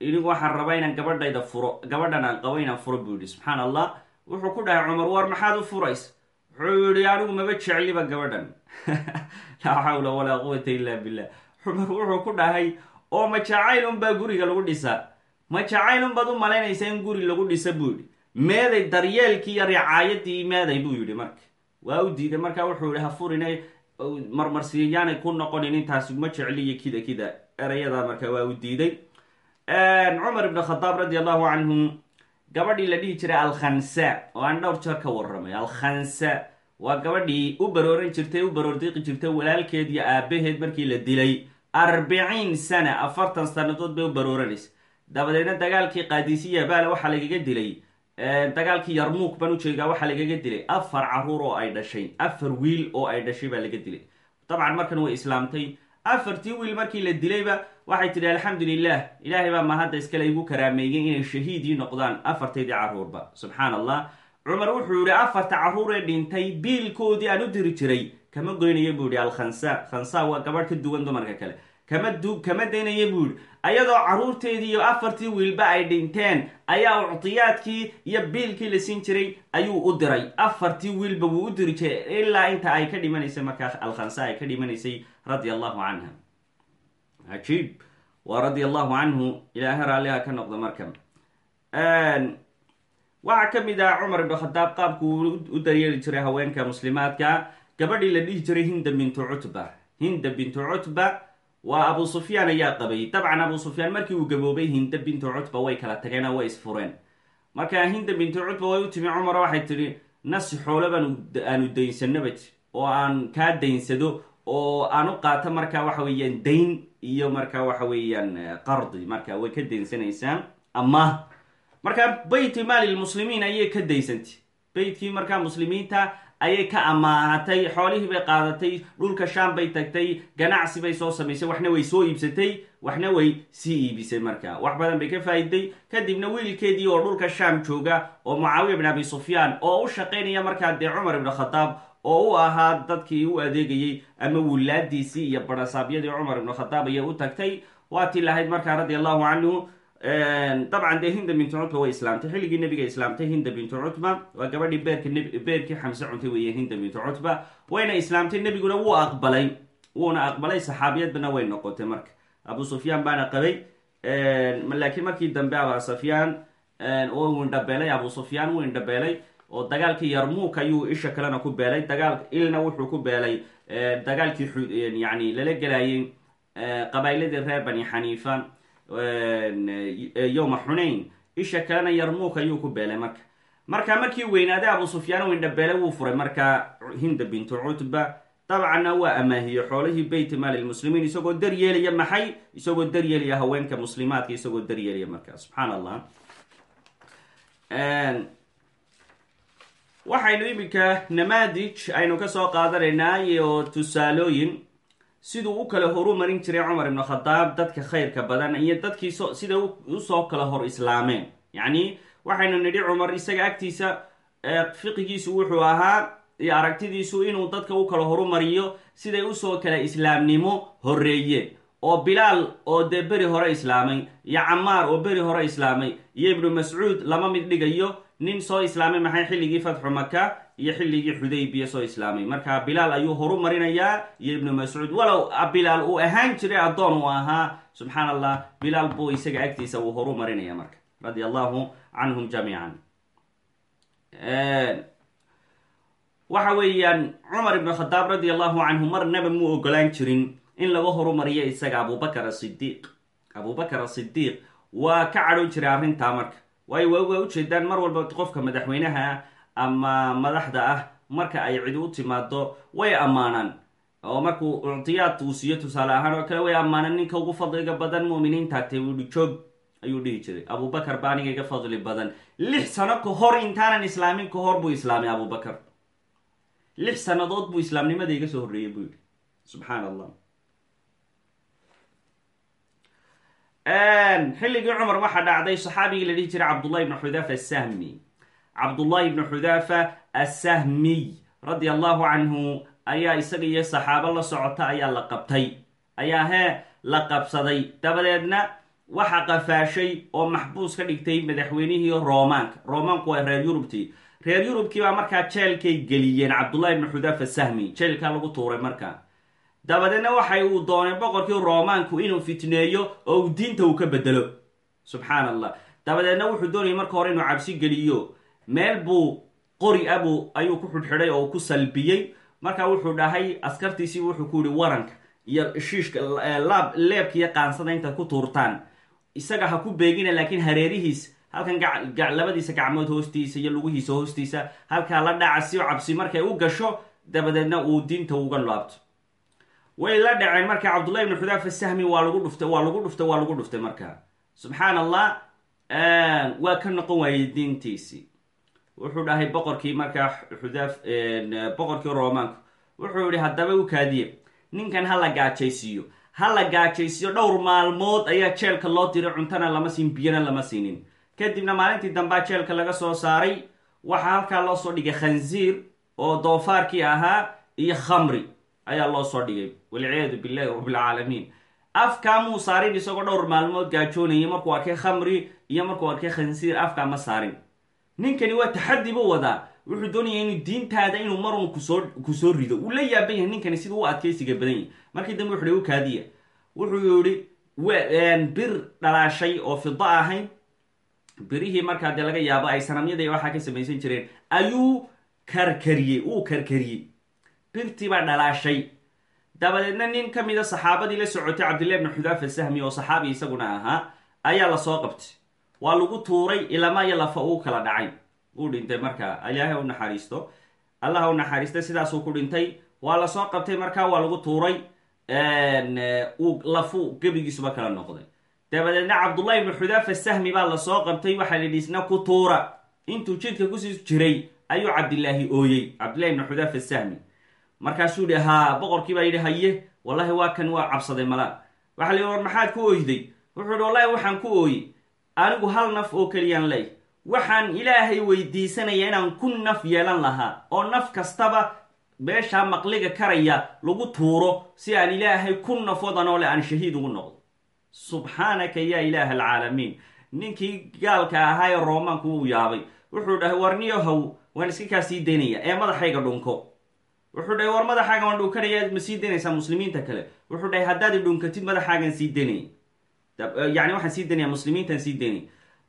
inigu waxaan rabaa inaan gabadhayda furo gabadhan aan qabo inaan furo buu yihi subxaan allah wuxuu ku dhahay cumar war maxaad u furays? Wuxuu yihi anigu maba jecliba gabadhan. Laa xawla walaa quwata illa billah cumar wuxuu ku dhahay oo ma jacaylun baa guriga lagu dhisaa? Ma jacaylun baad u malaynaysa in guri lagu dhisa? buu yihi meeday daryeelkii iyo ricaayadii meeday buu yihi marka. Waa u diiday marka wuxuu yihi ha furine marmarsiiyaanay ku noqonin intaasi ma jecliyo kida kida. Erayada marka waa u diiday cumar ibn khadaab radi allahu canhu gabadhii la dhihi jiray alkhansa oo aan dhowr jeer ka warramay. Alkhansa waa gabadhii u barooran jirtay u baroordiiqi jirtay walaalkeed iyo aabaheed markii la dilay. Arbiciin sana afartan sannadood bay u barooranaysa dabadeedna dagaalkii qaadisiya baale waxaa lagaga dilay. Dagaalkii yarmuuk baan ujeegaa waxaa lagaga dilay. Afar carruur oo ay dhashay afar wiil oo ay dhashay baa laga dilay. Dabcan markan way islaamtay. Afartii wiil markii la dilayba waxay tidhi alxamdulilah ilaahay baa mahadda iskale igu karaameeyey inay shahiidii noqdaan afarteedii carruurba subxaan allah cumar wuxuu yihi afarta carruur ee dhintay biilkoodii aan u diri jiray. Kama goynaya buu yihi alkhansa khansa waa gabadh ka duwan dumarka kale. Kama du kama daynaya buu yihi ayadoo carruurteedii iyo afartii wiilba ay dhinteen ayaa uctiyaadkii iyo biilkii la siin jiray ayuu u diray. Afartii wiilba wuu u diri jiray ilaa inta ay ka dhimanaysay markaa alkhansa ay ka dhimanaysay radia allahu canha cajiib waa radia allahu canhu ilaahay raalliha ka noqda marka waxaa ka mid ah cumar ibn khadaab qaabku u daryeeli jiray haweenka muslimaadka gabadhii la dhihi jiray hinda bintu cutba hinda bintu cutba waa abu sufyaan ayaa qabay dabcan abu sufyaan markii uu gaboobay hinda bintu cutba way kala tageen oo way isfureen marka hinda bintu cutba way u timi cumar waxay tidhi nasi xoolo baan aanu daynsanaba oo aan kaa daynsado oo aan u qaato marka waxa weeyaan dayn iyo marka waxa weeyaan qardi. Marka way ka daynsanaysaa ama marka bayti maali lmuslimiin ayay ka daysantay beytkii markaa muslimiinta ayay ka amaahatay xoolihii bay qaadatay dhulka shaam bay tagtay ganacsi bay soo samaysay waxna way soo iibsatay waxna way sii iibisay marka. Wax badan bay ka faa'iday kadibna wiilkeedii oo dhulka shaam jooga oo mucaawiya bin abi sufyaan oo u shaqaynaya markaa dee cumar ibn khadaab oo u ahaa dadkii u adeegayey ama wilaadiisii iyo barasaabyadii cumar ibn khadaab ayay u tagtay. Waa lahayd markaa radia allahu canhu dabcan dee hinda bintu cutba way islaamtay. Xilligii nabiga islaamtay hinda bintu cutba. Waa gabadhii beerka beerkii xamse cuntay weeye hinda bintu cutba. Wayna islaamtay nebiguna wuu aqbalay. Wuuna aqbalay saxaabiyadbana way noqotay marka. Abu sufyaan baana qabay. Laakiin markii dambe aba sufyaan uu indhabeelay. Abu sufyaan wuu indhabeelay oo dagaalkii yarmuuk ayuu isha kalena ku beelay. Dagaal ilna wuxuu ku beelay dagaalkii yani lala gelayay qabaa'iladii reer bani xaniifa yowma xunayn. Isha kalena yarmuuk ayuu ku beelay marka. Marka markii weynaaday abu sufyaan u indhabeelay wuu furay marka hinda bintu cutba. Dabcanna waa amaahiyey xoolihii beyt maali lmuslimiin isagoo daryeelaya maxay? Isagoo daryeelaya haweenka muslimaadka isagoo daryeelaya marka. Subxaan allah waxaynu iminka namaadij aynu ka soo qaadanaynaa iyo tusaalooyin. Siduu u kala horumarin jiray cumar ibn khadaab dadka khayrka badan iyo dadkii sida u soo kala hor islaameen. Yacni waxaynu nidhi cumar isaga agtiisa fiqigiisu wuxuu ahaa iyo aragtidiisu inuu dadka u kala horumariyo siday u soo kala islaamnimo horreeyeen oo bilaal oo dee beri hore islaamay iyo camaar oo beri hore islaamay iyo ibnu mascuud lama mid dhigayo nin soo islaamay maxay xilligii fatxu maka iyo xilligii xudaybiya soo islaamay. Marka bilaal ayuu horu marinayaa iyo ibnu mascuud walow bilaal uu ahaan jiray addoon uu ahaa subxaan allah bilaal buu isaga agtiisa uu horu marinaya marka radia allahu canhum jamiican. Waxa weeyaan cumar ibn khadaab radi allahu canhu marnaba muu ogolaan jirin in laga horumariyo isaga abubakar asidiiq abubakar asidiiq waa ka cadhoon jiray arrintaa marka. Waayo waa waa ujeedaan mar walba qofka madaxweynaha ama madaxda ah marka ay cidi u timaado way ammaanaan. Oo markuu uctiyaad uu siiyo tusaale ahaan oo kale way ammaanaan ninka ugu fadliga badan muuminiin taagtay wuuhi joog ayuu dhihi jiray. Abubakar ba aniga iga fadli badan. Lix sano ka hor intaanan islaamin ka hor buu islaamay abubakar lix sannadood buu islaamnimada iga soo horreeyay buu yihi subxaan allah xilligii cumar waxaa dhacday saxaabigii la dhihi jiray cabdullahi ibnu xudaafa asahmi cabdullahi ibnu xudaafa assahmiy radia allahu canhu ayaa isaga iyo saxaabo la socota ayaa la qabtay. Ayaa hee la qabsaday. Dabadeedna waxa qafaashay oo maxbuus ka dhigtay madaxweynihii roomaanka. Roomaanku waa reer yurubtii. Reer yurubkii baa markaa jeelkay geliyeen cabdullahi ibnu xudaafa sahmi jeelkaa lagu tuuray markaa dabadeedna waxay uu doonay boqorkii roomaanku inuu fitneeyo oo diinta uu ka bedelo. Subxaan allah dabadeedna wuxuu doonayay marka hore inuu cabsi geliyo. Meel buu qori abu ayuu ku xidhxidhay oo ku salbiyey. Marka wuxuu dhahay askartiisii wuxuu ku yihi waranka iyo shiishka laab leebkiiyo qaansada intaad ku tuurtaan. Isaga ha ku beegina laakiin hareerihiis halkan labadiisa gacmood hoostiisa iyo lugihiisa hoostiisa halkaa la dhaca si cabsi markay u gasho dabadeedna uu diinta uga laabto way la dhaceen marka cabdullahi ibnu xudaafa sahmi waa lagu dhuftay waa lagu dhuftay waa lagu dhuftay markaa subxaan allah waa ka noqon waayey diintiisii wuxuu dhahay boqorkii markaa xudaaf boqorkii roomaanku. Wuxuu yihi haddaba u kaadiye ninkan ha la gaajaysiiyo. Ha la gaajaysiiyo dhowr maalmood ayaa jeelka loo diray cuntana lama siin biyana lama siinin. Kadibna maalintii dambaa jeelka laga soo saaray waxaa halkaa loo soo dhigay khansiir oo doofaarkii ahaa iyo khamri ayaa loo soo dhigay. Walciyaadu billahi rabbilcaalamiin afkaa muu saarin isagoo dhowr maalmood gaajoonayay markuu arkay khamri iyo markuu arkay khansiir afkaa ma saarin. Ninkani waa taxaddi buu wadaa. Wuxuu doonaya inuu diintaada inuu marun ku soo ku soo rido. Uu la yaaban yahay ninkani sida u adkaysiga badan yahay. Markii dambe wuxu u kaadiya. Wuxuu yihi bir dhalaashay oo fida ahayn. Birihii markaa dee laga yaabo ay sanamyada waxaa ka samaysan jireen. Ayuu karkariyey uu karkariyey birtii baa dhalaashay dabadeedna nin ka mida saxaabadii la socotay cabdillahi bni xudaafa sahmi oo saxaabi isaguna ahaa ayaa la soo qabtay. Waa lagu tuuray ilama iyo lafa uu kala dhacay. Uu dhintay markaa ilaahay u naxariisto. Allah u naxariistay sidaasuu ku dhintay. Waa la soo qabtay markaa waa lagu tuuray uu lafu gebigiisuba kala noqday. Dabadeedna cabdullahi ibnu xudaafa sahmi baa la soo qabtay waxaa layidhi isna ku tuura. Intuu jidka ku sii jiray ayuu cabdilaahi ooyey. Cabdillahi ibnu xudaafa sahmi markaasuu yihi haa boqorkii baa yidhi haye wallahi waa kan waa cabsaday mala. Waxa la yidhi war maxaad ku ooyday? Wuxuu yihi wallahi waxaan ku ooyey anigu hal naf oo keliyaan ley waxaan ilaahay weydiisanaya inaan ku naf yeelan lahaa oo naf kastaba meeshaa maqliga karaya lagu tuuro si aan ilaahay ku nafodanoo le aan shahiid ugu noqdo. Subxaanaka yaa ilaaha alcaalamiin. Ninkii gaalka ahaa ee roomaanku wuu yaabay. Wuxuu dhahay warniyahow waan iska kaa sii daynaya ee madaxayga dhunko wuxuu dhahay war madaxaaga waan dhunkanaya ma sii daynaysaa muslimiinta kale. Wuxuu dhahay haddaad i dhunkatid madaxaagan sii daynaya yani waxaan sii daynaya muslimiintaan sii daynay.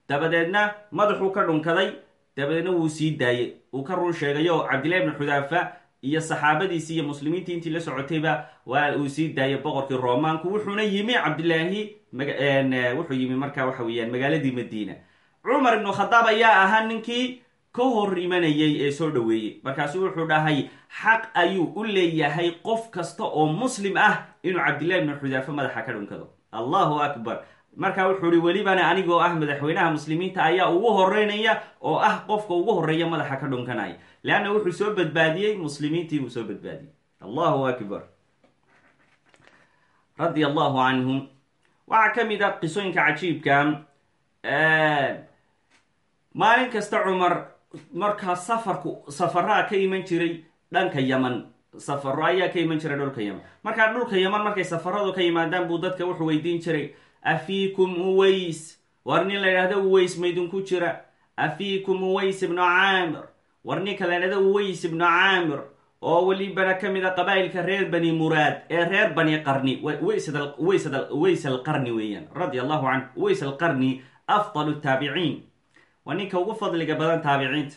Dabadeedna madaxuu ka dhunkaday dabadeedna wuu sii daayey uu ka run sheegayo cabdillahi bni xudaafa iyo saxaabadiisii iyo muslimiintii intii la socotayba waa uu sii daayay boqorkii roomaanku. Wuxuuna yimi cabdilaahi wuxuu yimi marka waxa weeyaan magaaladii madiina. Cumar ibnu khadaab ayaa ahaa ninkii ka hor imanayay ee soo dhoweeyey markaasu wuxuu dhahay xaq ayuu u leeyahay qof kasta oo muslim ah inuu cabdillahi bni xudaafa madaxa ka dhunkado allahu akbar. Marka wuxuu ihi welibana anigoo ah madaxweynaha muslimiinta ayaa ugu horeynaya oo ah qofka ugu horreeya madaxa ka dhunkanaya. Leanna wuxuu soo badbaadiyey muslimiintii buu soo badbaadiyey. Allahu akbar. Radia allahu canhum waxaa ka mid a qisooyinka cajiibka maalin kasta cumar markaa safarku safaraa ka iman jiray dhanka yaman safaro ayaa ka iman jiray dhulka yaman markaa dhulka yaman markay safaradu ka yimaadaan buu dadka wuxuu weydiin jiray afiikum uways. War nin la yidhahdo uways maydinku jira? Afiikum uways ibnu caamir. War ninka la yidhahdo uways ibnu caamir oo welibana ka mid a qabaa'ilka reer bani muraad ee reer bani qarni ways alqarni weeyaan radia allahu canhu uways alqarni afdalu taabiciin waa ninka ugu fadliga badan taabiciinta.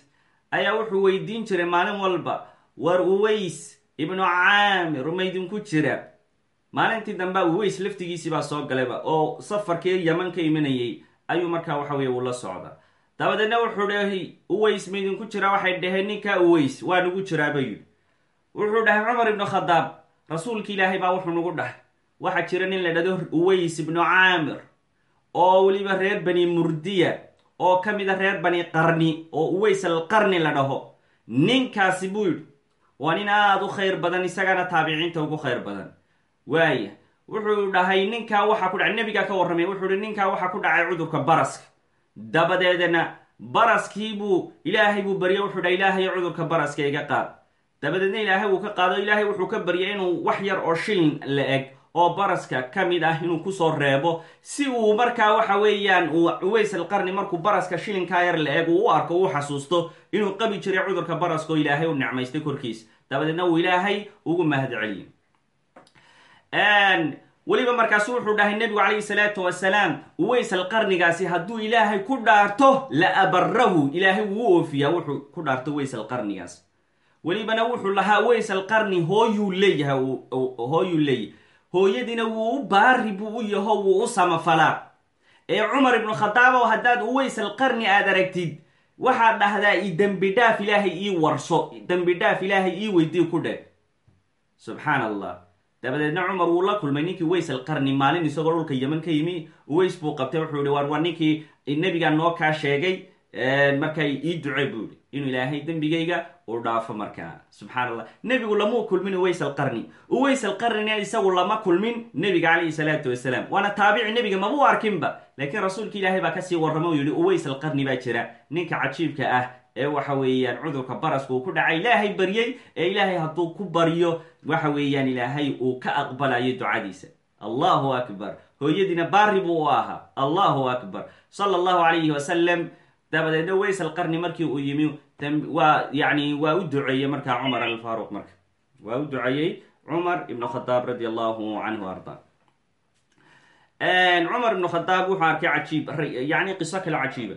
Ayaa wuxuu weydiin jiray maalin walba war uways ibnu caamir maydinku jira. Maalintii dambea uways laftigiisii baa soo galayba oo safarkii yaman ka imanayay. Ayuu markaa waxa weye uu la socda. Dabadeedna wuxuu dhahay uways maydinku jira waxay dhaheen ninka uways waa nagu jiraaba yidhi. Wuxuu dhahay cumar ibnu khadaab rasuulki ilaahay baa wuxuu nagu dhahay. Waxaa jira nin la dhahdo uways ibnu caamir oo weliba reer bani murdiya oo ka mid a reer bani qarni oo uways al qarni la dhaho. Ninkaasi buu yidhi waa nin aada u khayr badan isagana taabiciinta ugu khayr badan. Waaya wuxuu dhahay ninkaa waxaa ku dhacay nebigaa ka warramay wuxuu hi ninkaa waxaa ku dhacay cudurka baraska. Dabadeedna baraskii buu ilaahay buu barya wuxuu dhahay ilaahay cudurka baraska iga qaad. Dabadeedna ilaahay uu ka qaado ilaahay wuxuu ka baryay inuu wax yar oo shilin la eg oo baraska ka mid ah inuu ku soo reebo. Si uu markaa waxa weeyaan uu uways alqarni markuu baraska shilinkaa yar la eg uu arko uu xasuusto inuu qabi jiray cudurka baraska oo ilaahay u nicmaystay korkiis. Dabadeedna uu ilaahay ugu mahad celiyey weliba markaasu wuxuu dhahay nebigu calayhi salaatu wasalaam uways alqarnigaasi hadduu ilaahay ku dhaarto la abarahu ilaahay wuu u oofiyaa wuxuu ku dhaarto uways alqarnigaas welibana wuxuu lahaa uways alqarni hooyuu leeyahay hooyuu leeyahay hooyadiina wuu u baari buu u yaho wuu u samafalaa. Ee cumar ibnu khadaabow haddaad uways alqarni aad aragtid waxaad dhahdaa i dembi dhaaf ilaahay ii warso dembi dhaaf ilaahay ii weydii ku dheh subxaan allah dabadeedna cumar wuu la kulmay ninkii uways alqarni maalin isagoo dhulka yeman ka yimi uways buu qabtay wuxuu yihi war waa ninkii nebigaa noo kaa sheegay markay ii duce buu yihi inuu ilaahay dembigayga uu dhaafo markaa subxaan allah nebigu lamuu kulmin uways alqarni. Uways alqarnina isagu lama kulmin nebiga calayhi salaatu wasalaam. Waana taabici nebiga mabuu arkinba. Laakiin rasuulka ilaahay baa ka sii warrama u yihi uways alqarni baa jira. Ninka cajiibka ah ee waxa weeyaan cudurka baraska uu ku dhacay ilaahay baryey. Ee ilaahay hadduu ku baryo waxa weeyaan ilaahay uu ka aqbalayo ducadiisa. Allahu akbar. Hooyadiina baari buu u ahaa. Allahu akbar. Sala allahu calayhi wasalam dabadeedna ways alqarni markii uu yimi waa yani waa u duceeyey markaa cumar alfaaruq marka. Waa u duceeyey cumar ibnu khadaab radi allahu canhu arda cumar ibnu khadaab wuxuu arkay cajiib yani qiso kale cajiiba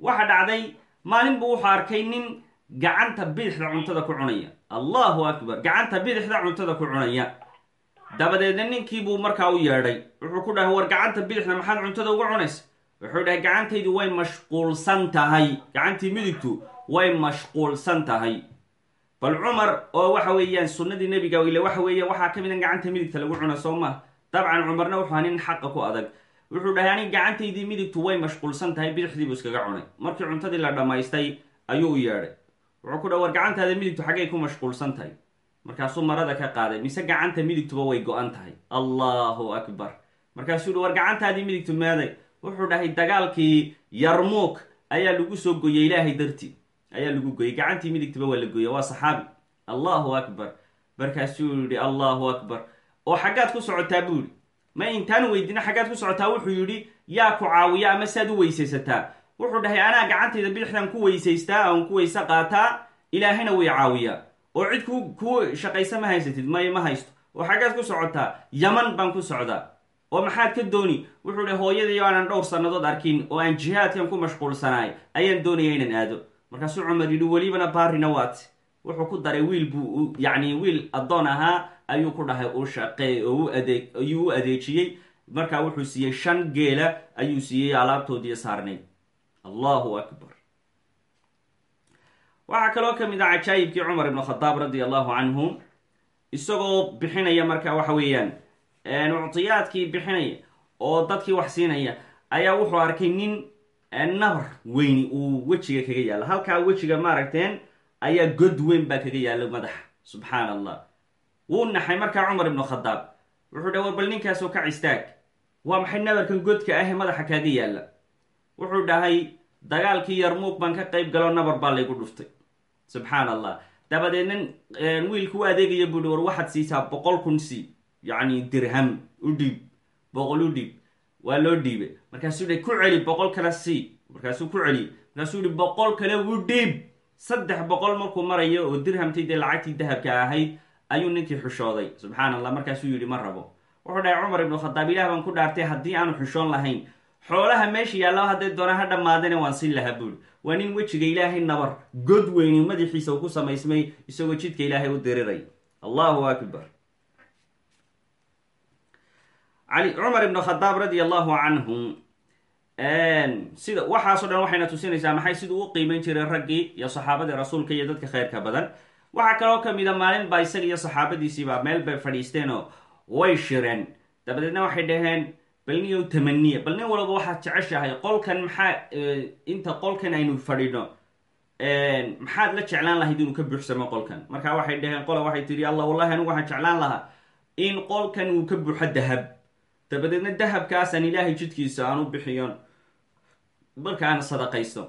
waxa dhacday maalin buu wuxuu arkay nin gacanta bidixda cuntada ku cunaya. Allahu akbar gacanta bidixda cuntada ku cunaya. Dabadeedna ninkii buu markaa u yeedhay. Wuxuu ku dhahay war gacanta bidixda maxaad cuntada uga cunaysa wuxuu dhahay gacantaydu way mashquulsan tahay. Gacantii midigtu way mashquulsan tahay. Bal cumar oo waxa weeyaan sunnadii nebiga ile waxa weeya waxaa ka mid a gacanta midigta lagu cuna soo maha dabcan cumarna wuxuu haa nin xaqa ku adag. Wuxuu dhahay anig gacantaydii midigtu way mashquulsan tahay bidixdii buu iskaga cunay. Markii cuntadii la dhammaystay ayuu u yeedhay. Wuxuu ku dhaha war gacantaada midigtu xaggay ku mashquulsan tahay. Markaasuu marada ka qaaday mise gacanta midigtuba way go-an tahay. Allahu akbar. Markaasuu yihi war gacantaadii midigtu meeday wuxuu dhahay dagaalkii yarmuuk ayaa lagu soo goyey ilaahay dartii. Ayaa lagu goyey gacantii midigtuba waa la gooye waa saxaabi. Allahu akbar. Markaasuu yihi allahu akbar. Oo xaggaad ku socotaa buu yihi ma intaan weydina xaggaad ku socotaa wuxuu yidhi. Yaa ku caawiya ama saad u weysaysataa. Wuxuu dhahay anaa gacantayda bidixdan ku weysaystaa aan ku weyse qaataa ilaahayna way caawiyaa. Oo cid ku kuu shaqaysa ma haysatid may ma haysto. Oo xaggaad ku socotaa yaman baan ku socdaa oo maxaad ka dooni? Wuxuu dhahay hooyadii aanan dhowr sannadood arkin oo aan jihaadkan ku mashquulsanaay ayaan doonaya inaan aado. Markaasuu cumar yidhi welibana baarina waat wuxuu ku daray wiil buu yacni wiil addoon ahaa ayuu ku dhahay u shaqeey oo adeeg ayuu u adeejiyey. Markaa wuxuu siiyey shan geela ayuu siiyey alaabtoodii saarnayd allahu akbar. Waxaa kaloo ka mid ah cajaayibkii cumar ibnu khadaab radia allahu canhu isagoo bixinaya marka waxa weeyaan muctiyaadkii bixinaya oo dadkii wax siinaya ayaa wuxuu arkay nin nabar weyni uu wejiga kaga yaalla halkaa wejiga maaragteen ayaa god weyn baa kaga yaalla madaxa subxaan allah wuu naxay markaa cumar ibnu khadaab. Wuxuu dhahay war bal ninkaasoo ka cistaag waa maxay nabarkan godka ah ee madaxa kaaga yaalla? Wuxuu dhahay dagaalkii yarmuuq baan ka qayb galo nabar baa laygu dhuftay. Subxaan allah dabadeedna wiilku u adeegaya buuhi war waxaad siisaa boqol kun si yacni dirham u dhiib boqol u dhiib waa loo dhiibay. Markaasuu hi ku celi boqol kale si markaasuu ku celiyey markaasuu yihi boqol kale u dhiib. Saddex boqol markuu marayo oo dirhamtii dee lacagtii dahabka ahayd ayuu ninkii xushooday. Subxaan allah markaasuu yidhi ma rabo. Wuxuu dhahay cumar ibnu khadaab ilaah baan ku dhaartay haddii aanu xushoon lahayn. Xoolaha meesha yaalla hadday doona ha dhammaadana waan siin lahaa buuri waa nin wejiga ilaahay nabar god weyni madaxiisa uu ku samaysmay isagoo jidka ilaahay u diriray. Allahu akbar cumar ibnu khadaab radia allahu canhu sida waxaasoo dhan waxayna tusinaysaa maxay siduu u qiimeyn jiray raggii iyo saxaabadii rasuulka iyo dadka khayrka badan. Waxaa kaloo ka mid a maalin baa isaga iyo saxaabadiisiiba meel bay fadhiisteenoo way shireen. Dabadeedna waxay dhaheen bal niyow tamaniya bal nin walba waxaad jeceshahay qolkan maxaa inta qolkan aynu fadhino? Maxaad la jeclaan lahayd inuu ka buuxsamo qolkan? Markaa waxay dhaheen qola waxay tihi allah wallahi anigu waxaan jeclaan lahaa in qolkan uu ka buuxo dahab dabadeedna dahabkaasaan ilaahay jidkiisa aan u marka aan sadaqaysto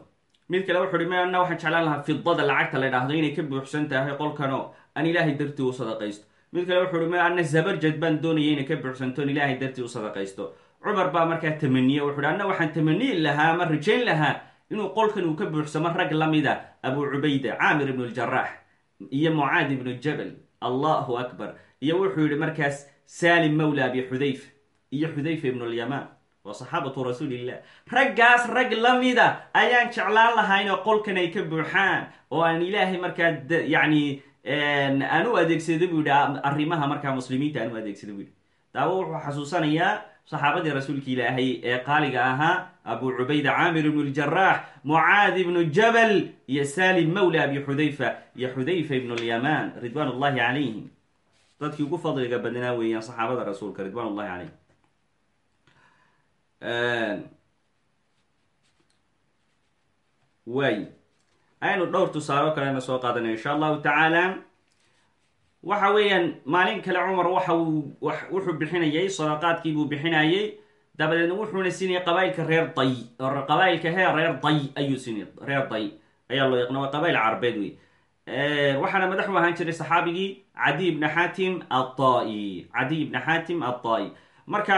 mid kale wuxu uhi ma ana waxaan jeclaan lahaa fidada lacagta la idhaahdo inay ka buuxsan tahay qolkanoo aan ilaahay dartii u sadaqaysto. Mid kale wuxuu uhi ana zabarjad baan doonaya inay ka buuxsanto on ilaahay dartii u sadaqaysto. Cumar baa markaa tamaniye wuxu uhi anna waxaan tamaniyi lahaa ama rajayn lahaa inuu qolkan uu ka buuxsamo rag la mida abu cubayda caamir ibnu ljarax iyo mucaad ibnu jabal. Allahu akbar. Iyo wuxuu yihi markaas salim mawla abi xudayfa iyo xudayfa ibnu lyamaan waa saxaabatu rasuulillah raggaas rag la mida ayaan jeclaan lahaa inay qolkan ay ka buuxaan oo aan ilaahay markaa yani aan u adeegsado buu yihi arrimaha markaa muslimiinta aan u adeegsado buu yihi daawo wuxuu xasuusanayaa saxaabadii rasuulka ilaahay ee qaaliga ahaa abu cubayda caamir ibnu ljarax mucaad ibnu jabal iyo salim mawla abi xudayfa iyo xudayfa ibnu lyamaan ridwan ullahi calayhim dadkii ugu fadliga badnaa weeyaan saxaabada rasuulka ridwan ullahi waay aynu dhowr tusaalo kalena soo qaadanay insha allahu tacaala waxa weeyaan maalin kale cumar waxa uu wuxuu bixinayay sadaqaadkii buu bixinayay. Dabadeedna wuxuuna siinayay qabailka reer day qabailka he reer day ayuu siinay reer day ayaa loo yaqna waa qabail carabeed wey waxaana madax u ahaan jiray saxaabigii cadiy ibna xatim atai cadiy ibna xatim atai marka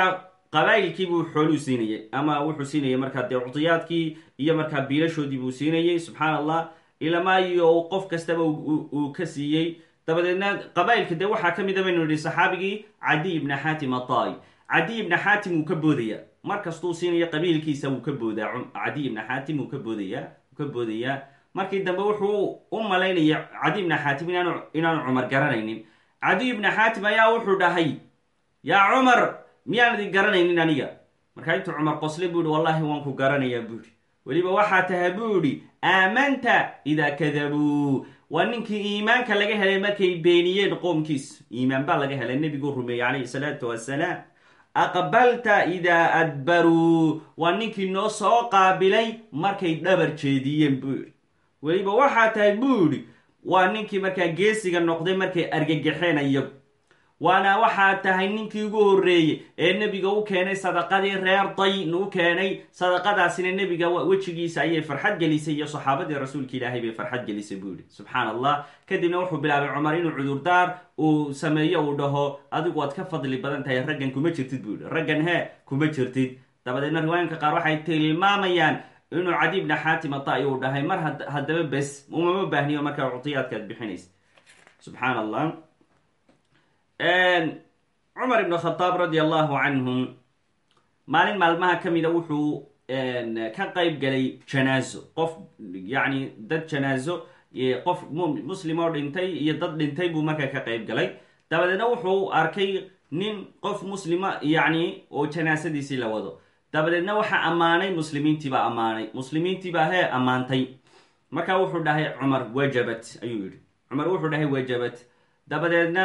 qabailkii buu xooluu siinayay ama wuxuu siinayay markaa dee cudiyaadkii iyo markaa biilashoodii buu siinayay subxaan allah ilamaayo qof kastaba uu ka siiyey. Dabadeedna qabailka dee waxaa ka mida baynu nihi saxaabigii cadiy ibna xatim atai cadiy ibna xatim wuu ka boodaya. Mar siinayo qabiilkiisa wuu ka boodaa. Cadiy ibna xatim wuu ka boodaya wuu ka boodayaa markii dambe wuxuu u malaynaya cadiy ibna xaatim inaanu cumar garanaynin. Cadiy ibna xaatim ayaa wuxuu dhahay yaa cumar miyaan idin garanaynin aniga? Markaa intuu cumar qosle buu yihi wallahi waan ku garanayaa buu yihi weliba waxaa tahay buu yihi aamanta idaa kadabuu. Waa ninkii iimaanka laga helay markay beeniyeen qoomkiis. Iimaan baa laga helay nebiguu rumeeyey calayhi salaatu wassalaam. Aqbalta idaa adbaruu. Waa ninkii noo soo qaabilay markay dhabar jeediyeen buu yihi weliba waxaa tahay buu yihi waa ninkii markaa geesiga noqday markay argagaxeen iyagu waana waxaa tahay ninkii ugu horreeyey ee nebiga u keenay sadaqadii reer dayn u keenay sadaqadaasina nebiga wejigiisa ayay farxad gelisay iyo saxaabadii rasuulka ilaahay bay farxad gelisay buu yihi subxaan allah kadibna wuxuu bilaabay cumar inuu cudurdaar uu sameeyo uu dhaho adigu waad ka fadli badan tahay raggan kuma jirtid buu raggan hee kuma jirtid. Dabadeedna riwaayinka qaar waxay tilmaamayaan inuu cadi bna xaatim ata uu dhahay mar haddaba bes umama baahniyo markaa cudiyaadka ad bixinaysa subxaan allah cumar ibn khadaab radi allahu canhu maalin maalmaha ka mida wuxuu ka qayb galay janaazo. Qof yacni dad janaazo qof muslim oo dhintay iyo dad dhintay buu markaa ka qayb galay. Dabadeedna wuxuu arkay nin qof muslima yacni oo janaasadiisii la wado. Dabadeedna waxaa ammaanay muslimiintiibaa ammaanay. Muslimiintiibaa hee ammaantay. Markaa wuxuu dhahay cumar wajabat ayuu yihi cumar wuxuu dhahay wajabat. Dabadeedna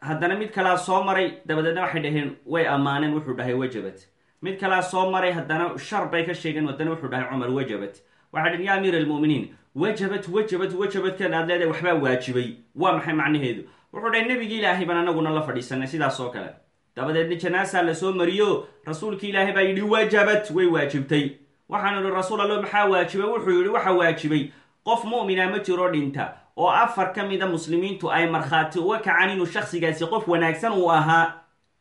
haddana mid kalaa soo maray dabadeedna waxay dhaheen way ammaaneen wuxuu dhahay wajabat mid kalaa soo maray haddana shar bay ka sheegeen haddana wuxuu dhahay cumar wajabat waxay dhaheen ya amiir almu'miniin wajabat wajabat wajabatkan aad leedahay waxbaa waajibay. Waa maxay macnaheedu? Wuxuu dhahay nebigi ilaahay baan anaguna la fadhiisanay sidaas oo kale. Dabadeedna janaasaa la soo mariyo rasuulki ilaahay baa yidhi wajabat way waajibtay. Waxaanu ihi rasuul allo maxaa waajibay? Wuxuu yidhi waxa waajibay. Qof mu'mina ma jiro dhinta oo afar ka mida muslimiintu ay markhaati uga kacaan inuu shaksigaasi qof wanaagsan uu ahaa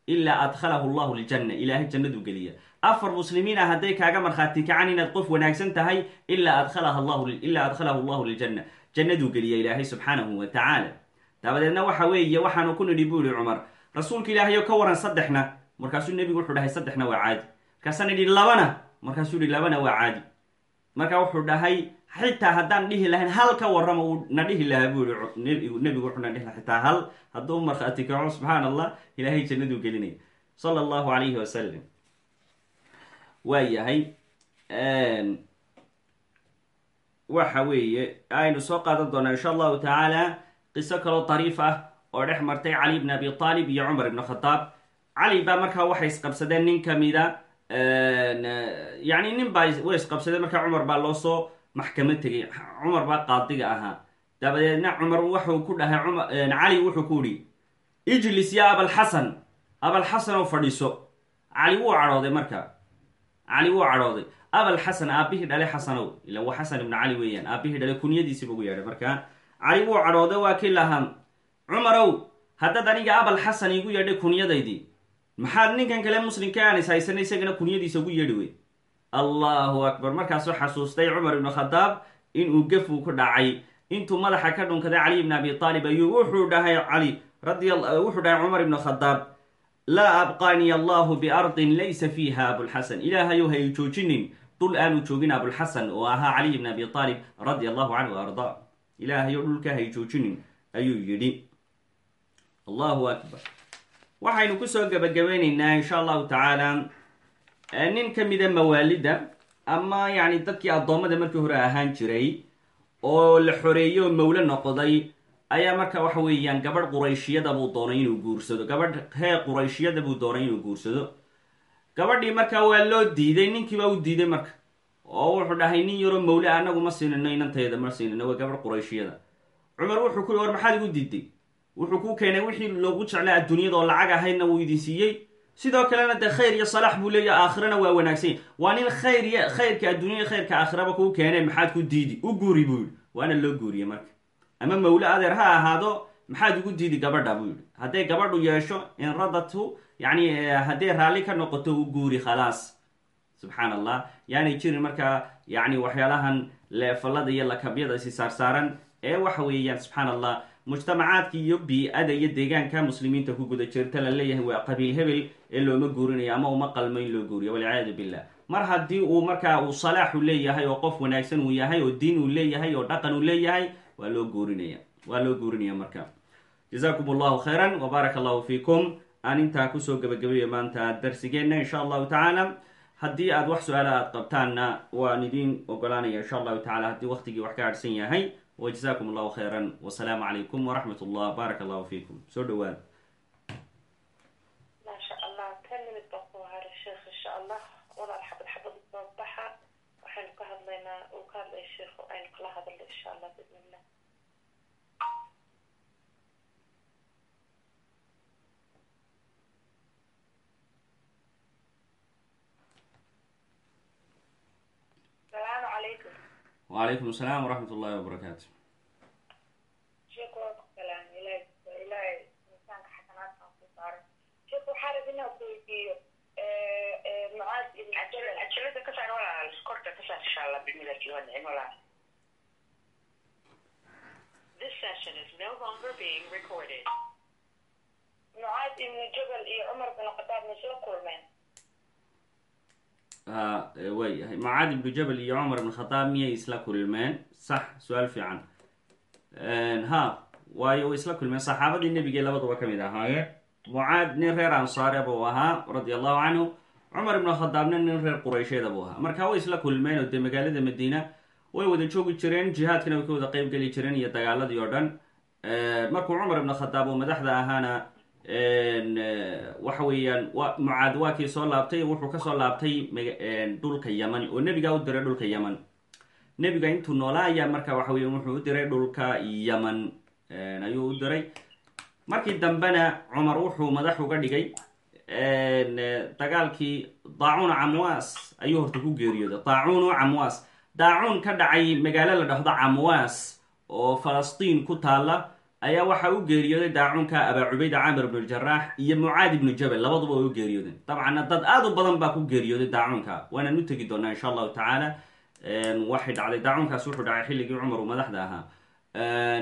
ilaa adkhalahu llahu ljanna ilaahay jannadu geliya. Afar muslimiin ah hadday kaaga markhaati kacaan inaad qof wanaagsan tahay ilaa adkhalahu llahu ljanna jannaduu geliya ilaahay subxaanahu wa tacaala dabadeedna waxa weeye waxaanu ku nidhi buu yihi cumar rasuulka ilaahayo ka waran saddexna markaasuu nebigu wuxuu dhahay saddexna waa caadi. Markaasaan idhi labana markaasuu yihi labana waa caadi markaa wuxuu dhahay xitaa haddaan dhihi lahayn hal ka warrama uu na dhihi lahaa buu yihi nebigu wuxuu na dhihi xitaa hal hadduu markhaati kaco subxaan allah ilaahay jannaduu gelinaya. Sala allahu calayhi wasalam waa yahay waxa weeye aynu soo qaadan doonaa insha allahu tacaala qiso kaloo dariif ah oo dhex martay cali bn abi aalib iyo cumar ibn khadaab. Cali baa markaa waxay isqabsadeen nin kamida yani nin baa way isqabsadeen markaa cumar baa loo soo maxkamad tegay cumar baa qaadiga ahaa. Dabadeedna cumar wuxuu ku dhahay cali wuxuu ku yihi ijlis ya abalxasan oo fadhiiso. Cali wuu cadhooday markaa cali wuu cadhooday. Abalxasan aabihii dhalay xasanow ila waa xasan ibnu cali weeyaan aabihii dhalay kunyadiisiiba ugu yeedhay. Markaa cali wuu cadhooday waa kii lahaa cumarow haddaad aniga abal xasan iigu yeedhay kunyadaydii maxaad ninkan kale muslimka aan is haysanay isagana kunyadiisa ugu yeedhi wey allahu akbar. Markaasuu xasuustay cumar ibnu khadaab inuu gefuu ku dhacay. Intuu madaxa ka dhunkaday cali ibn abi aalib ayuu wuxuu dhahay cali wuxuu dhahay cumar ibnu khadaab laa abqaaniy allahu biardin laysa fiiha abulxasan ilaahayow ha y joojinin. Dhul aanu joogin abulxasan oo ahaa caliy ibn abi aalib radi allahu canhu ardaa ilaahayow dhulka hay joojinin ayuu yidhi. Allahu akbar waxaynu ku soo gabagabeyneynaa insha allahu tacaala. Nin ka mida mawaalida ama yacni dadkii addoommada markii hore ahaan jiray oo la xoreeyey oo mawlo noqday ayaa marka waxa weeyaan gabadh qurayshiyada buu doonay inuu guursado. Gabadh hee qurayshiyada buu doonay inuu guursado. Gabadhii markaa waa loo diiday ninkiibaa u diiday marka. Oo wuxuu dhahay nin yaroo mawle anagu ma siinino inantayda ma siinino waa gabadh qurayshiyada. Cumar wuxuu ku war maxaad igu diiday wuxuu ku keenay wixii loogu jeclaa adduunyada oo lacag ahaydna wuu idin sidoo kalena dee khayr iyo salaax buu leeyahy aakhirana waa wanaagsan. Waa nin khayr khayrka adduunya khayrka aakhiraba kuu keenay maxaad ku diidi? U guuri buu yihi waana loo guuriyey marka. Ama mawle adeer ha ahaado maxaad ugu diidi gabadha buu yihi hadday gabadhu yeesho in radatu yani hadday raalli ka noqoto u guuri khalaas. Subxaan allah yaanay jirin markaa yani waxyaalahan leefallada iyo lakabyada isi saarsaaran ee waxa weeyaan subxaan allah mujtamacaadka iyo bii-ada iyo deegaanka muslimiinta ku guda jirta la leeyahay waa qabiil hebel ee looma guurinayo ama uma qalmo in loo guuriyo walciyaadu billah mar haddii uu markaa uu salaaxu leeyahay oo qof wanaagsan uu yahay oo diin uu leeyahay oo dhaqan uu leeyahay waa loo guurinaya waa loo guurinaya marka jazakum allahu khayran wbaaraka allahu fiikum. Aan intaa ku soo gabagabayo maanta darsigeenna insha allahu tacaala. Haddii aad wax su'aala aad qabtaanna waan idiin ogolaanaya insha allahu tacala haddii waqtigii wax ka adhsan yahay wjazakum allahu khayran wasalaamu calaykum waraxmat ullah baaraka allahu fiikum soo dhawaad maasha allah ten minut baa ku haray sheekh insha allah walaal xabad xabad soo baxa waxaynu ka hadlaynaa uu ka hadlaya sheekhu aynu kala hadalno insha allah bismi illah salaamu calaykum wacalaykum asalaam waraxmat ullahi wabarakaatu sheekhu waa ku salaam ilaahay ilaahay miisaanka xasanaadka ku saaray sheekhu waxaa rab inaan ku weydiiyo mucaad ibn jabal cajalada ka saar walaal korka ka saar insha allah bimilaki wadcin walaal This session is no longer being recorded. mucaad ibnu jabal iyo cumar bin khadaab ma soo kulmeen waayahay macaad ibnu jabal iyo cumar ibn khadaab miyay isla kulmeen? Sax su'aal fiican. Ha waayo way isla kulmeen. Saxaabadii nebigee labaduba ka mid ahaayeen mucaad nin reer ansaare buu ahaa radia allahu canhu cumar ibnu khadaabna nin reer quraysheeda buu ahaa. Marka way isla kulmeen oo dee magaalada madiina way wada joogi jireen jihaadkana way ka wada qeyb geli jireen iyo dagaaladii oo dhan. Markuu cumar ibnu khadaab oo madaxda ahaana waxa weeyaan mucaad waa soo laabtay wuxuu ka soo laabtay dhulka yaman oo nebigaa u diray dhulka yaman. Nebiga intuu noolaa ayaa marka waxa weya wuxuu u diray dhulka yaman ayuu u diray. Markii dambena cumar wuxuu madax uga dhigay dagaalkii daacuun camwaas ayuu horta ku geeriyooday. Daacuunu camwaas. Daacuun ka dhacay magaalo la dhahdo camwaas oo falastiin ku taala ayaa waxaa u geeriyooday daacuunka abaa cubayda caamir ibnu jaraax iyo mucaad ibnu jabal. Labaduba way u geeriyoodeen dabcanna dad aad u badan baa ku geeriyooday daacuunka waanaan u tegi doonaa insha allahu tacaala. Waxay dhacday daacuunkaas wuxuu dhacay xilligii cumar uu madaxda ahaa.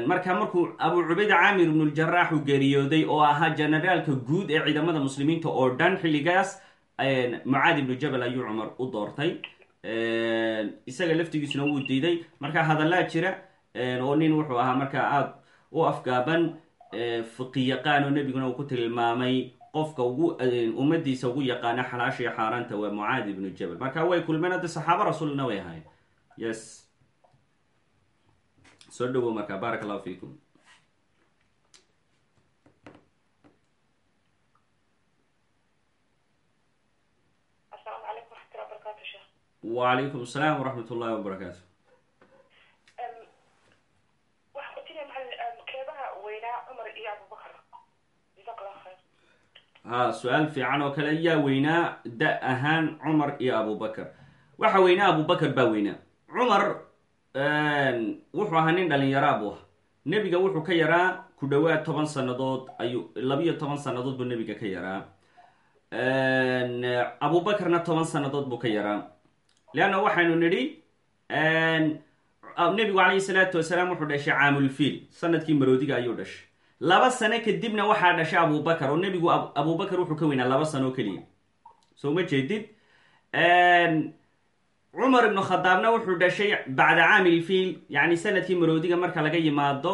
Marka markuu abu cubayda caamir ibnu jaraax uu geeriyooday oo ahaa generaalka guud ee ciidamada muslimiinta oo dhan xilligaas mucaad ibnu jabal ayuu cumar u doortay. Isaga laftigiisuna wuu diiday. Marka hadallaa jira oo nin wuxuu ahaa marka aada u afgaaban fiqiyaqaan oo nebiguna uu ku tilmaamay qofka ugu ummadiisa ugu yaqaana xalaashiyo xaaraanta waa mucaad ibnu jabal. Marka way kulmeen hadda saxaaba rasuulna way ahayn yes. Soo dhawow marka baarak allahu fiikum wacalaykum asalaam waraxmat ullahi wabarakaatu waxaa ku tiri maxal keebaha weynaa cumar iyo abubakar jazaak allah khayr ha su'aal fiican oo kale yaa weynaa da ahaan cumar iyo abubakar waxa weynaa abubakar baa weynaa. Cumar wuxuu ahaa nin dhalinyaraa buu ahaa. Nebiga wuxuu ka yaraa ku dhowaad toban sannadood ayuu labiyo toban sannadood buu nebiga ka yaraa. Abubakarna toban sannadood buu ka yaraa. Leanna waxaynu nidhi nebigu calayhi salaatu wasalaam wuxuu dhashay caamulfiil. Sanadkii maroodiga ayuu dhashay laba sano kadibna waxaa dhashay abubakar oo nebigu abubakar wuxuu ka weynaa laba sano oo keliya. Soo ma jeedid? Cumar ibnu khadaabna wuxuu dhashay bacda caamilfiil yacni sannadkii maroodiga marka laga yimaado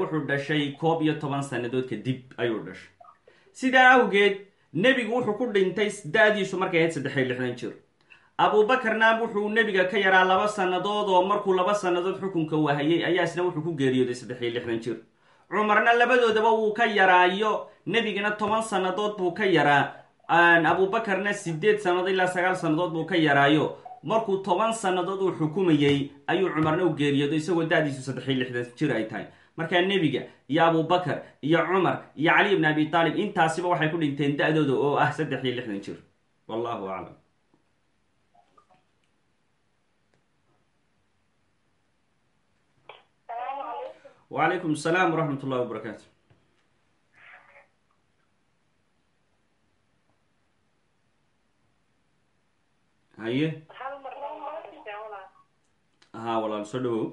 wuxuu dhashay koob iyo toban sannadood kadib ayuu dhashay. Sidaa awgeed nebigu wuxuu ku dhintay da-diisu markay ahayd saddex iyo lixdan jir. Abubakarna wuxuu nebiga ka yaraa laba sannadood oo markuu laba sannadood xukunka wahayay ayaa isna wuxuu ku geeriyooday saddex iyo lixdan jir cumarna labadoodaba wuu ka yaraayo? Nebigana toban sannadood buu ka yaraa. Abubakarna sideed sannadood ilaa sagaal sannadood buu ka yaraayo. Markuu toban sannadood uu xukumayey ayuu cumarna u geeriyooday isagoo da-diisu saddex iyo lixdan jir ay tahay. Markaa nebiga iyo abubakar iyo cumar iyo cali ibn abi taalib intaasiba waxay ku dhinteen da-dooda oo ah saddex iyo lixdan jir. Wallahu aclam wacalaykum asalaam waraxmat ullahi wabarakaatu haye ha walaal soo dhawow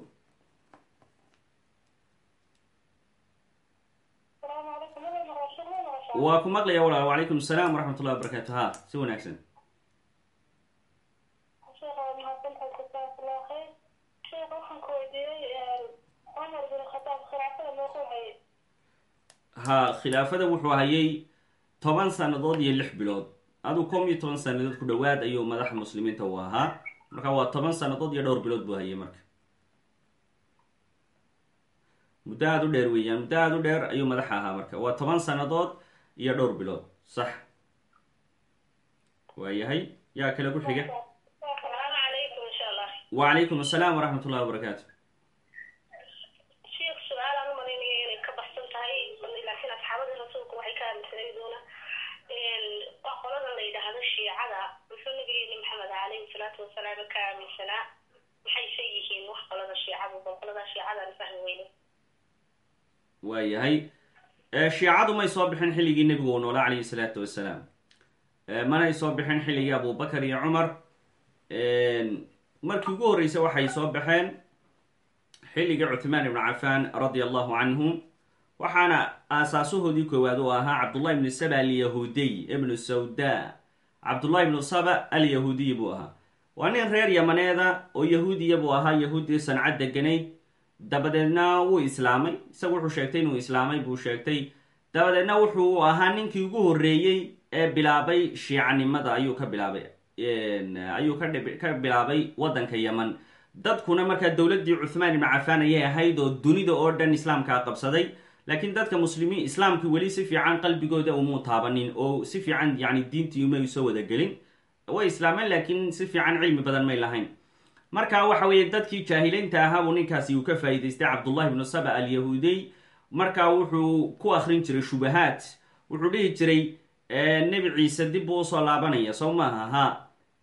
waa ku maqlaya walaal wacalaykum asalaam waraxmat ullahi wabarakaatu ha si wanaagsan ha khilaafada wuxuu hayay toban sannadood iyo lix bilood. Aduu kom iyo toban sannadood ku dhowaad ayuu madaxa muslimiinta u ahaa. Marka waa toban sannadood iyo dhowr bilood buu hayay marka. Muddo aada u dheer weeyaan muddo aada u dheer ayuu madaxa ahaa marka. Waa toban sannadood iyo dhowr bilood. Sax. Waayahay yaa kale ku xiga. Wacalaykum asalaam waraxmat ullahi wabarakaatu sheekh su'aal aan u malaynaya inay ka baxsan tahay laakiin asxaabadii rasuulku waxay ka aaminsanayduuna waa qolada la yidhaahdo shiicada muxuu nabigeeni maxamed calayhi salaatu wasalaam ka aaminsanaa maxayse yihiin wax qolada shiicadu qolada shiicadaan fahmi weyne waayahay shiicadu may soo bixin xilligii nebigu uu noolaa calayhi salaatu wasalaam manay soo bixin xilligii abubakar iyo cumar. Markii ugu horreysay waxay soo baxeen xilligii cuthmaan ibnu cafaan radia allahu canhu waxaana aasaasahoodii koowaad uu ahaa cabdullahi ibnu saba alyahuudiy ibnu sawda. Cabdullahi ibnu saba alyahuudiy buu ahaa waa nin reer yamaneeda oo yahuudiya buu ahaa yahuudii sancad deganayd dabadeedna wuu islaamay isagu wuxuu sheegtay inuu islaamay buu sheegtay dabadeedna wuxuu ahaa ninkii ugu horreeyey ee bilaabay shiicanimada ayuu ka bilaabay ayuu ka bilaabay waddanka yeman dadkuna markaa dowladdii cuthmaan ibnu cafaan ayay ahayd oo dunida oo dhan islaamkaa qabsaday laakiin dadka muslimiin islaamkii weli si fiican qalbigooda umuu taabanin oo si fiican yani diintii umay soo wadagelin way islaameen laakiin si fiican cilmi badan may lahayn. Marka waxa weeye dadkii jaahiliinta ahaa buu ninkaasi uu ka faa'iidaystay cabdullahi ibnu saba alyahuudiy marka wuxuu ku akrin jiray shubahaat. Wuxuu dhihi jiray nebi ciise dib buu u soo laabanaya sow maaha ha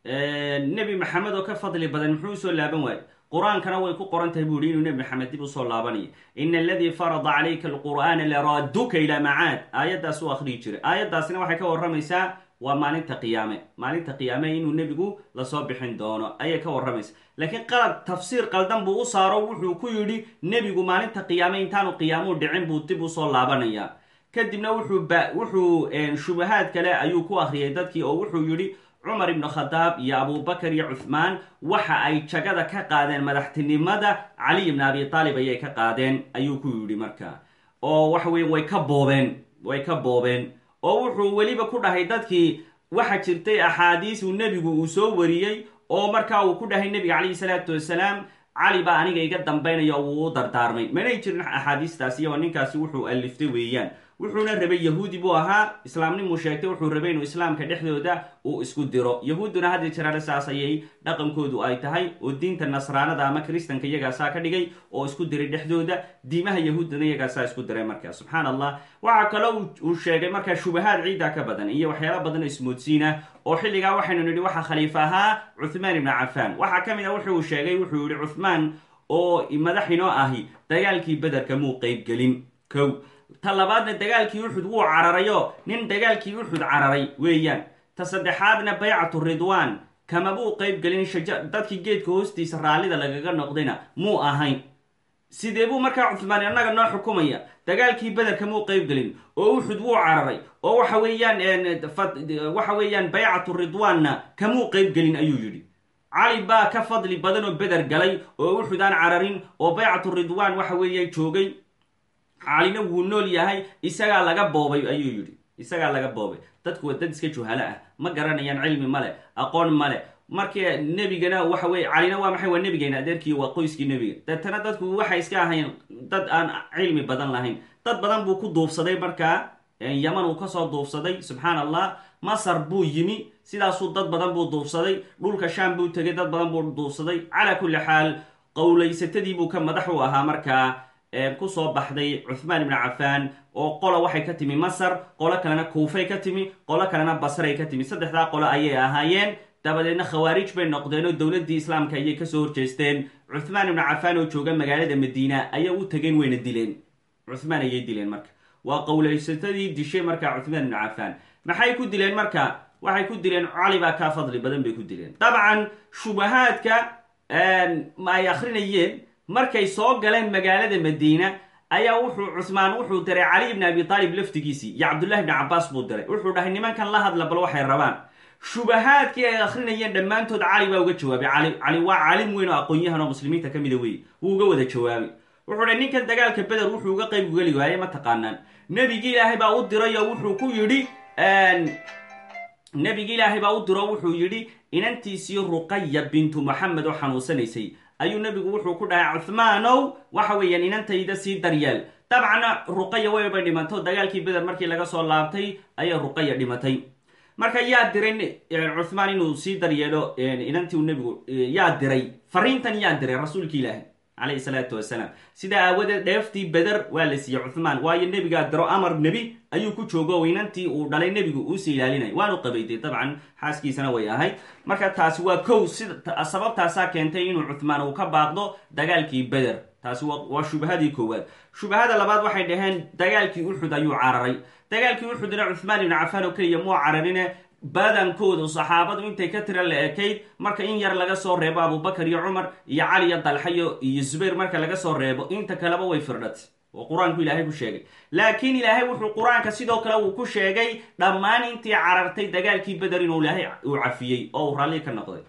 nebi maxamed oo ka fadli badan muxuu u soo laaban waayey? Qur'aankana way ku qoran tahay buu yihi inuu nebi maxamed dib u soo laabanayo ina aladii farada calayka alqur'aana laraaduka ilaa macaad aayaddaas u akriyi jiray. Aayaddaasina waxay ka warramaysaa waa maalinta qiyaame. Maalinta qiyaame inuu nebigu la soo bixin doono. Ayay ka warramaysa laakiin qalad tafsiir qaldan buu u saaro. Wuxuu ku yidhi nebigu maalinta qiyaame intaanu qiyaamuu dhicin buu dib u soo laabanaya kadibna wuxuu wuxuu shubahaad kale ayuu ku akhriyay dadkii oo wuxuu yidhi cumar ibnu khadaab iyo abubakar iyo cuthmaan waxa ay jagada ka qaadeen madaxtinimada caliy ibn abi taalib ayay ka qaadeen ayuu ku yidhi marka. Oo waxa weye way ka boobeen way ka boobeen oo wuxuu weliba ku dhahay dadkii waxa jirtay axaadiis uu nebigu uu soo wariyey oo markaa uu ku dhahay nebiga calayhi salaatu wasalaam cali baa aniga iga dambaynaya oo wuu u dardaarmay. Manay jirin axaadiistaasi oo ninkaasi wuxuu aliftay weeyaan wuxuuna rabay yahuudi buu ahaa islaamnimuu sheegtay wuxuu rabay inuu islaamka dhexdooda uu isku diro. Yahuudduna haddi jiraale saas ayay dhaqankoodu ay tahay oo diinta nasraanada ama kristanka iyagaasaa ka dhigay oo isku diray dhexdooda. Diimaha yahuuddana iyagaasaa isku diray markaa subxaan allah waxaa kaloo uu sheegay markaa shubahaad ciiddaa ka badan iyo waxyaala badan oo ismoodsiina oo xilligaa waxaynu nidhi waxaa khaliif ahaa cuthmaan ibnu cafaan. Waxaa ka mid a wuxuu sheegay wuxuu yihi cuthmaan oo madax inoo ahi dagaalkii bederka muu qeybgelin kow ta labaadna dagaalkii uxud wuu cararayo nin dagaalkii uxud cararay weeyaan. Ta saddexaadna baycatu ridwaan kama buu qeybgelin shaja dadkii geedka hoostiisa raallida lagaga noqdayna muu ahayn. Sidee buu markaa cuhmaan annaga noo xukumaya? Dagaalkii bederka muu qeybgelin oo uxud wuu cararay oo waxa weeyaan waxa weeyaan baycatu ridwaanna kamuu qeybgelin ayuu yidhi. Cali baa ka fadli badan oo beder galay oo uxud aan cararin oo baycatu ridwaan waxa weeyaan joogay calina wuu nool yahay isagaa laga boobay ayuu yidhi. Isagaa laga boobay. Dadku waa dad iska juhalo ah. Ma garanayaan cilmi male aqoon male marka nebigana waxa weye calina waa maxay? Waa nebigeena. Adeerkii waa qoyskii nebiga. Deetana dadku waxay iska ahayn dad aan cilmi badan lahayn. Dad badan buu ku duufsaday markaa yaman uu ka soo duufsaday subxaan allah masar buu yimi sidaasuu dad badan buu duufsaday dhulka shaam buu tegay dad badan buu duufsaday calaa kulli xaal qowlaysatadii buu ka madax u ahaa markaa ku soo baxday cuthmaan ibni cafaan oo qola waxay ka timi masar qolo kalena kuufay ka timi qolo kalena basray ka timi. Saddexdaa qolo ayay ahaayeen. Dabadeedna khawaarij bay noqdeen oo dowladdii islaamka ayay ka soo horjeesteen. Cuthmaan ibnu cafaan oo jooga magaalada madiina ayay u tageen wayna dileen. Cuthmaan ayay dileen marka. Waa qowlaysatadii dishay markaa cuthmaan ibnu cafaan. Maxay ku dileen marka? Waxay ku dileen cali baa kaa fadli badan bay ku dileen. Dabcan shubahaadka ay akrinayeen markay soo galeen magaalada madiina ayaa wuxuu cusmaan wuxuu diray cali ibni abi taalib laftigiisii. Iyo cabdullahi ibni cabaas buu diray. Wuxuu dhahay nimankan la hadla bal waxay rabaan. Shubahaadkii ay akrinayeen dhammaantood cali baa uga jawaabay. Cali cali waa caalim weyn oo aqoon-yahan oo muslimiinta ka mida wey wuu uga wada jawaabay. Wuxuu dhahay ninkan dagaalka beder wuxuu uga qayb geli waaye ma taqaanaan. Nebigi ilaahay baa u diray wuxuu ku yidhi nebigi ilaahay baa u diro wuxuu yidhi inantiisii ruqaya bintu moxamed oo xanuunsanaysay ayuu nebigu wuxuu ku dhahay cuthmaanow waxa weeyaan inantayda sii daryeel dabcanna ruqaya waybay dhimanto dagaalkii beder markii laga soo laabtay ayaa ruqaya dhimatay. Marka yaa diray cuthmaan inuu sii daryeelo inantii uu nebigu yaa diray fariintan yaa diray rasuulki ilaahi calayhi salaatu wasalaam sidaa aawadeed dheeftii beder waa la siiyey cuthmaan waayo nebigaa diro amar nebi ayuu ku joogo oo inantii uu dhalay nebigu uusii ilaalinay waanu qabayday dabcan xaaskiisana way ahayd marka taasi waa kow sida sababtaasaa keentay inuu cuthmaan uu ka baaqdo dagaalkii beder taasi waa shubahadii koowaad shubahada labaad waxay dhaheen dagaalkii uxud ayuu cararay dagaalkii uxudna cuthmaan ibni cafaan oo keliya muu cararine badankoodu saxaabadu intay ka tira la ekayd marka in yar laga soo reebo abubakar iyo cumar iyo cali iyo dalxayo iyo zubayr marka laga soo reebo inta kaleba way firdhatay oo qur'aanku ilaahay ku sheegay. Laakiin ilaahay wuxuu qur'aanka sidoo kale uu ku sheegay dhammaan intii carartay dagaalkii beder inuu ilaahay uu cafiyey oo uu raalli ka noqday.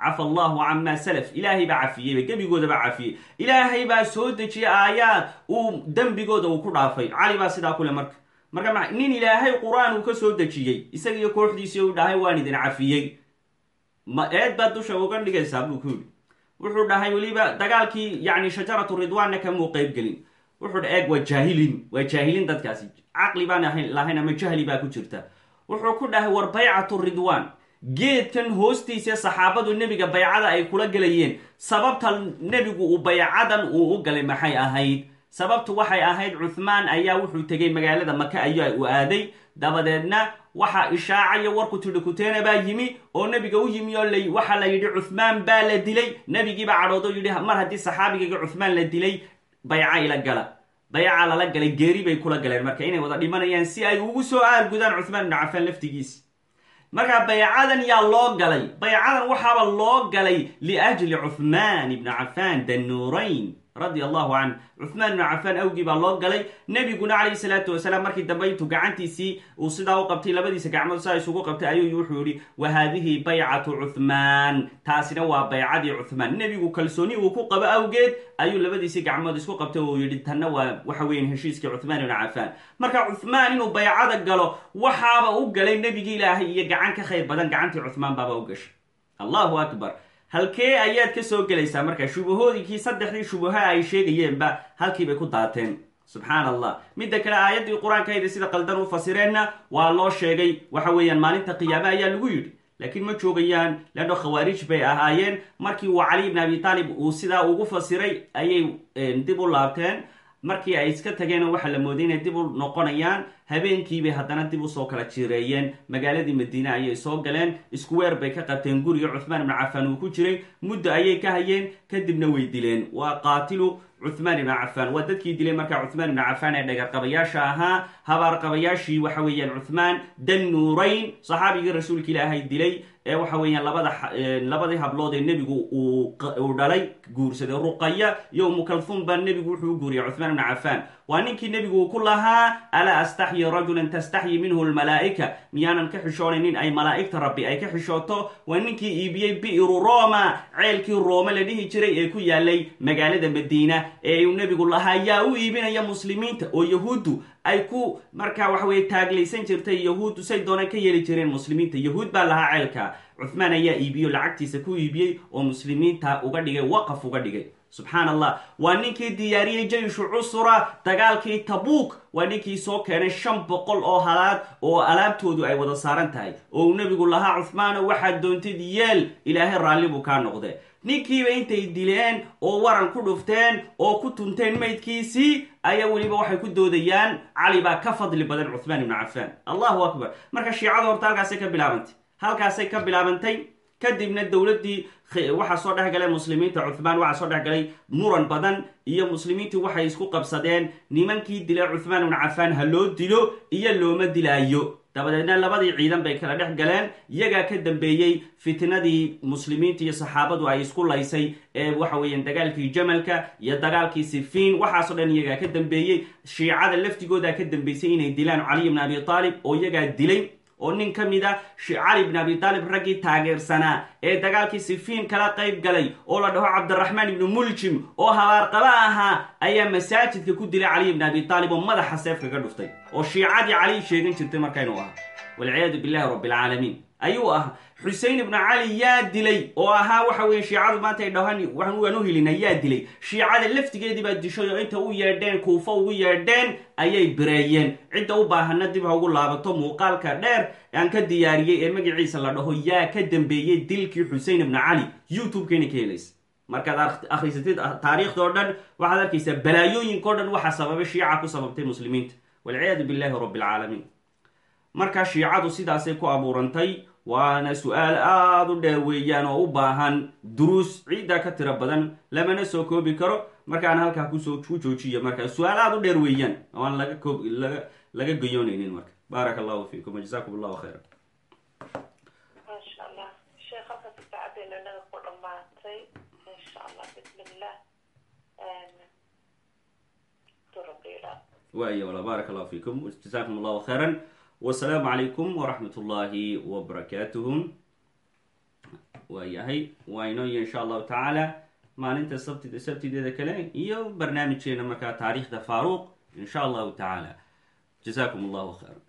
Cafa allahu cama salaf. Ilaahay baa cafiyeyba gebigoodaba cafiyey. Ilaahay baa soo dejiyey aayaad uu dembigooda uu ku dhaafay. Cali baa sidaa kule marka marka nin ilaahay qur'aan uu ka soo dejiyey isagiyo kooxdiisii u dhahay waan idin cafiyey. Ma eed baad dusha uga dhigaysaa buu ku yidhi. Wuxuu dhahay weliba dagaalkii yani shajaratu ridwaanna kamuu qeybgelin wuxuu dha eeg waa jaahilin waa jaahilin dadkaasi. Caqli baan lahayn ama jahli baa ku jirta. Wuxuu ku dhahay war baycatu geedkan hoostiisa saxaabadu nebiga baycada ay kula gelayeen. Sababta nebigu uu baycadan uu u galay maxay ahayd sababtu waxay ahayd cuthmaan ayaa wuxuu tegay magaalada maka ayaa u aaday. Dabadeedna waxa ishaacayo warku tidhi kuteena baa yimi oo nebiga u yimi oo waxaa la yidhi cuthmaan baa la dilay. Nebigiiba cadhoodo yidhi mar haddii saxaabigayga cuthmaan la dilay bayca ila gala. Bayca lala galay geeri bay kula galeen. Marka inay wada dhimanayaan si ay ugu soo aargudaan cuthmaan ibnu cafaan laftigiisi marka baycadan yaa loo galay. Baycadan waxaaba loo galay liajli cuthmaan ibni cafaan danuurayn radia allahu canh cuthmaan ibnu cafaan awgii baa loo galay. Nebiguna calayhi salaatu wasalaam markii dambe intuu gacantiisii uu sidaa u qabtay labadiisa gacmood saa isugu qabtay ayuu wuxuu yihi wa haadihi baycatu cuthmaan taasina waa baycadii cuthmaan nebigu kalsooni uu ku qabo awgeed ayuu labadiisii gacmood isku qabtay oo yidhi tanna waa waxa weyan heshiiskii cuthmaan ibnu cafaan marka cuthmaan inuu baycada galo waxaaba u galay nebigii ilaahay iyo gacan ka khayr badan. Gacantii cuthmaan baaba u gashay. Allahu akbar halkee ayaad ka soo gelaysaa? Marka shubahoodinkii saddexdii shubaha ay sheegayeenba halkiibay ku daateen. Subxaan allah midda kale aayaddii qur'aankayda sida qaldan u fasireenna waa loo sheegay. Waxa weeyaan maalinta qiyaame ayaa lagu yidhi. Laakiin ma joogayaan. Leanno khawaarij bay ahaayeen markii uu cali ibn abi taalib uu sidaa ugu fasiray ayay dib u laabteen markii ay iska tageen waxaa la mooday inay dib u noqonayaan habeenkiibay haddana dib u soo kala jireeyeen. Magaaladii madiine ayay soo galeen isku bay ka qabteen. Guriga cuthmaan ibnu cafaan uu ku jiray muddo ayay ka hayeen kadibna way dileen. Waa qaatilu cuthmaan ibnu cafaan. Waa dadkii dilay markaa cuthmaan ibnu cafaan ee dhagarqabayaasha ahaa. Habaarqabayaashii waxa weeyaan cuthmaan dan nuurayn saxaabigii rasuulka ilaahay dilay ee waxa weeyaan labada labadii hablood ee nebigu uu dhalay guursaday ruqaya iyo umukalfun baa nebigu wuxuu guuriyay cuthmaan ibnu cafaan waa ninkii nebigu uu ku lahaa alaa astaxyi rajulan tastaxyi minhu lmalaa'ika miyaanan ka xishoonaynin ay malaa'igta rabbi ay ka xishooto. Waa ninkii iibiyey bi'ru roma ceelkii roome la dhihi jiray ee ku yaalay magaalada madiina ee uu nebigu lahaa. Yaa u iibinaya muslimiinta oo yahuuddu ay ku markaa waxa weye taaglaysan jirtay yahuuddu say doonaan ka yeeli jireen muslimiinta. Yahuud baa lahaa ceelka. Cuthmaan ayaa iibiyo lacagtiisa ku iibiyey oo muslimiinta uga dhigay waqaf uga dhigay subxaan allah waa ninkii diyaariyey jeyshu cusura dagaalkii tabuuk. Waa ninkii soo keenay shan boqol oo halaad oo alaabtoodu ay wada saaran tahay. Oo uu nebigu lahaa cuthmaano waxaad doontid yeel. Ilaahay raalli buu kaa noqde ninkiiba intay dileen oo waran ku dhufteen oo ku tunteen maydkiisii ayaa weliba waxay ku doodayaan. Cali baa ka fadli badan cuthmaan ibnu cafaan. Allahu akbar. Marka shiicada horta halkaasay ka bilaabantay halkaasay ka bilaabantay kadibna dowladdii waxaa soo dhex galay muslimiinta cuthmaan waxaa soo dhex muran badan iyo muslimiintii waxay isku qabsadeen nimankii dilay cuthmaan ibnu cafaan ha loo dilo iyo looma dilaayo. Dabadeedna labadii ciidan bay kala dhex galeen iyagaa ka dambeeyey fitnadii muslimiinta iyo saxaabadu ay isku laysay ee waxa weeyaan dagaalkii jamalka iyo dagaalkii sifiin. Waxaasoo dhan iyagaa ka dambeeyey shiicada laftigoodaa ka dambeysay inay dilaan caliy ibn abi taalib oo iyagaa dilay oo nin ka mid a cali bn abi taalib raggii taageersanaa ee dagaalkii sifiin kala qayb galay oo la dhaho cabdiraxmaan ibnu muljim oo habaarqaba ahaa ayaa masaajidka ku dilay caliy ibn abi taalib oo madaxa seefka ka dhuftay oo shiicadii cali sheegan jirtay markaynu ahaa. Walciyaadu billahi rabbi alcaalamiin ayuu ahaa xusein ibnu cali yaa dilay oo ahaa waxa weeye shiicadu maanta ay dhahaan waan u helinay yaa dilay. Shiicada laftigeedii baa dishay inta u yeedheen kuufo ugu yeedheen ayay bireeyeen. Cidda u baahana dib ugu laabato muuqaalka dheer aan ka diyaariyey ee magaciisa la dhaho yaa ka dambeeyey dilkii xusein ibnu cali youtube-keena ka helaysa markaad akhrisatid taariikhdao dhan waxaad arkaysaa balaayooyinkao dhan waxaa sababay shiica ku sababtay muslimiinta. Walciyaadu billahi rabbi alcaalamiin markaa shiicadu sidaasay ku abuurantay waana su'aal aada u dheer weeyaan oo u baahan duruus ciiddaa ka tiro badan lamana soo koobi karo markaan halkaa ku soo ku joojiyo markaa su'aal aada u dheer weeyaan oo aan laga koob laga laga goyoonaynin marka baaraka allahu fiikum wajazaakum allahu khayra waaya wala baaraka allahu fiikum jazaakum allahu khayran wasalaamu calaykum waraxmat ullaahi wabarakaatuhum waayahay waa inooyo insha allahu tacaala maalinta sabtid sabtideeda kale iyo barnaamijkeena markaa taariikhda faaruuq insha allahu tacaala. Jazaakum allahu khayra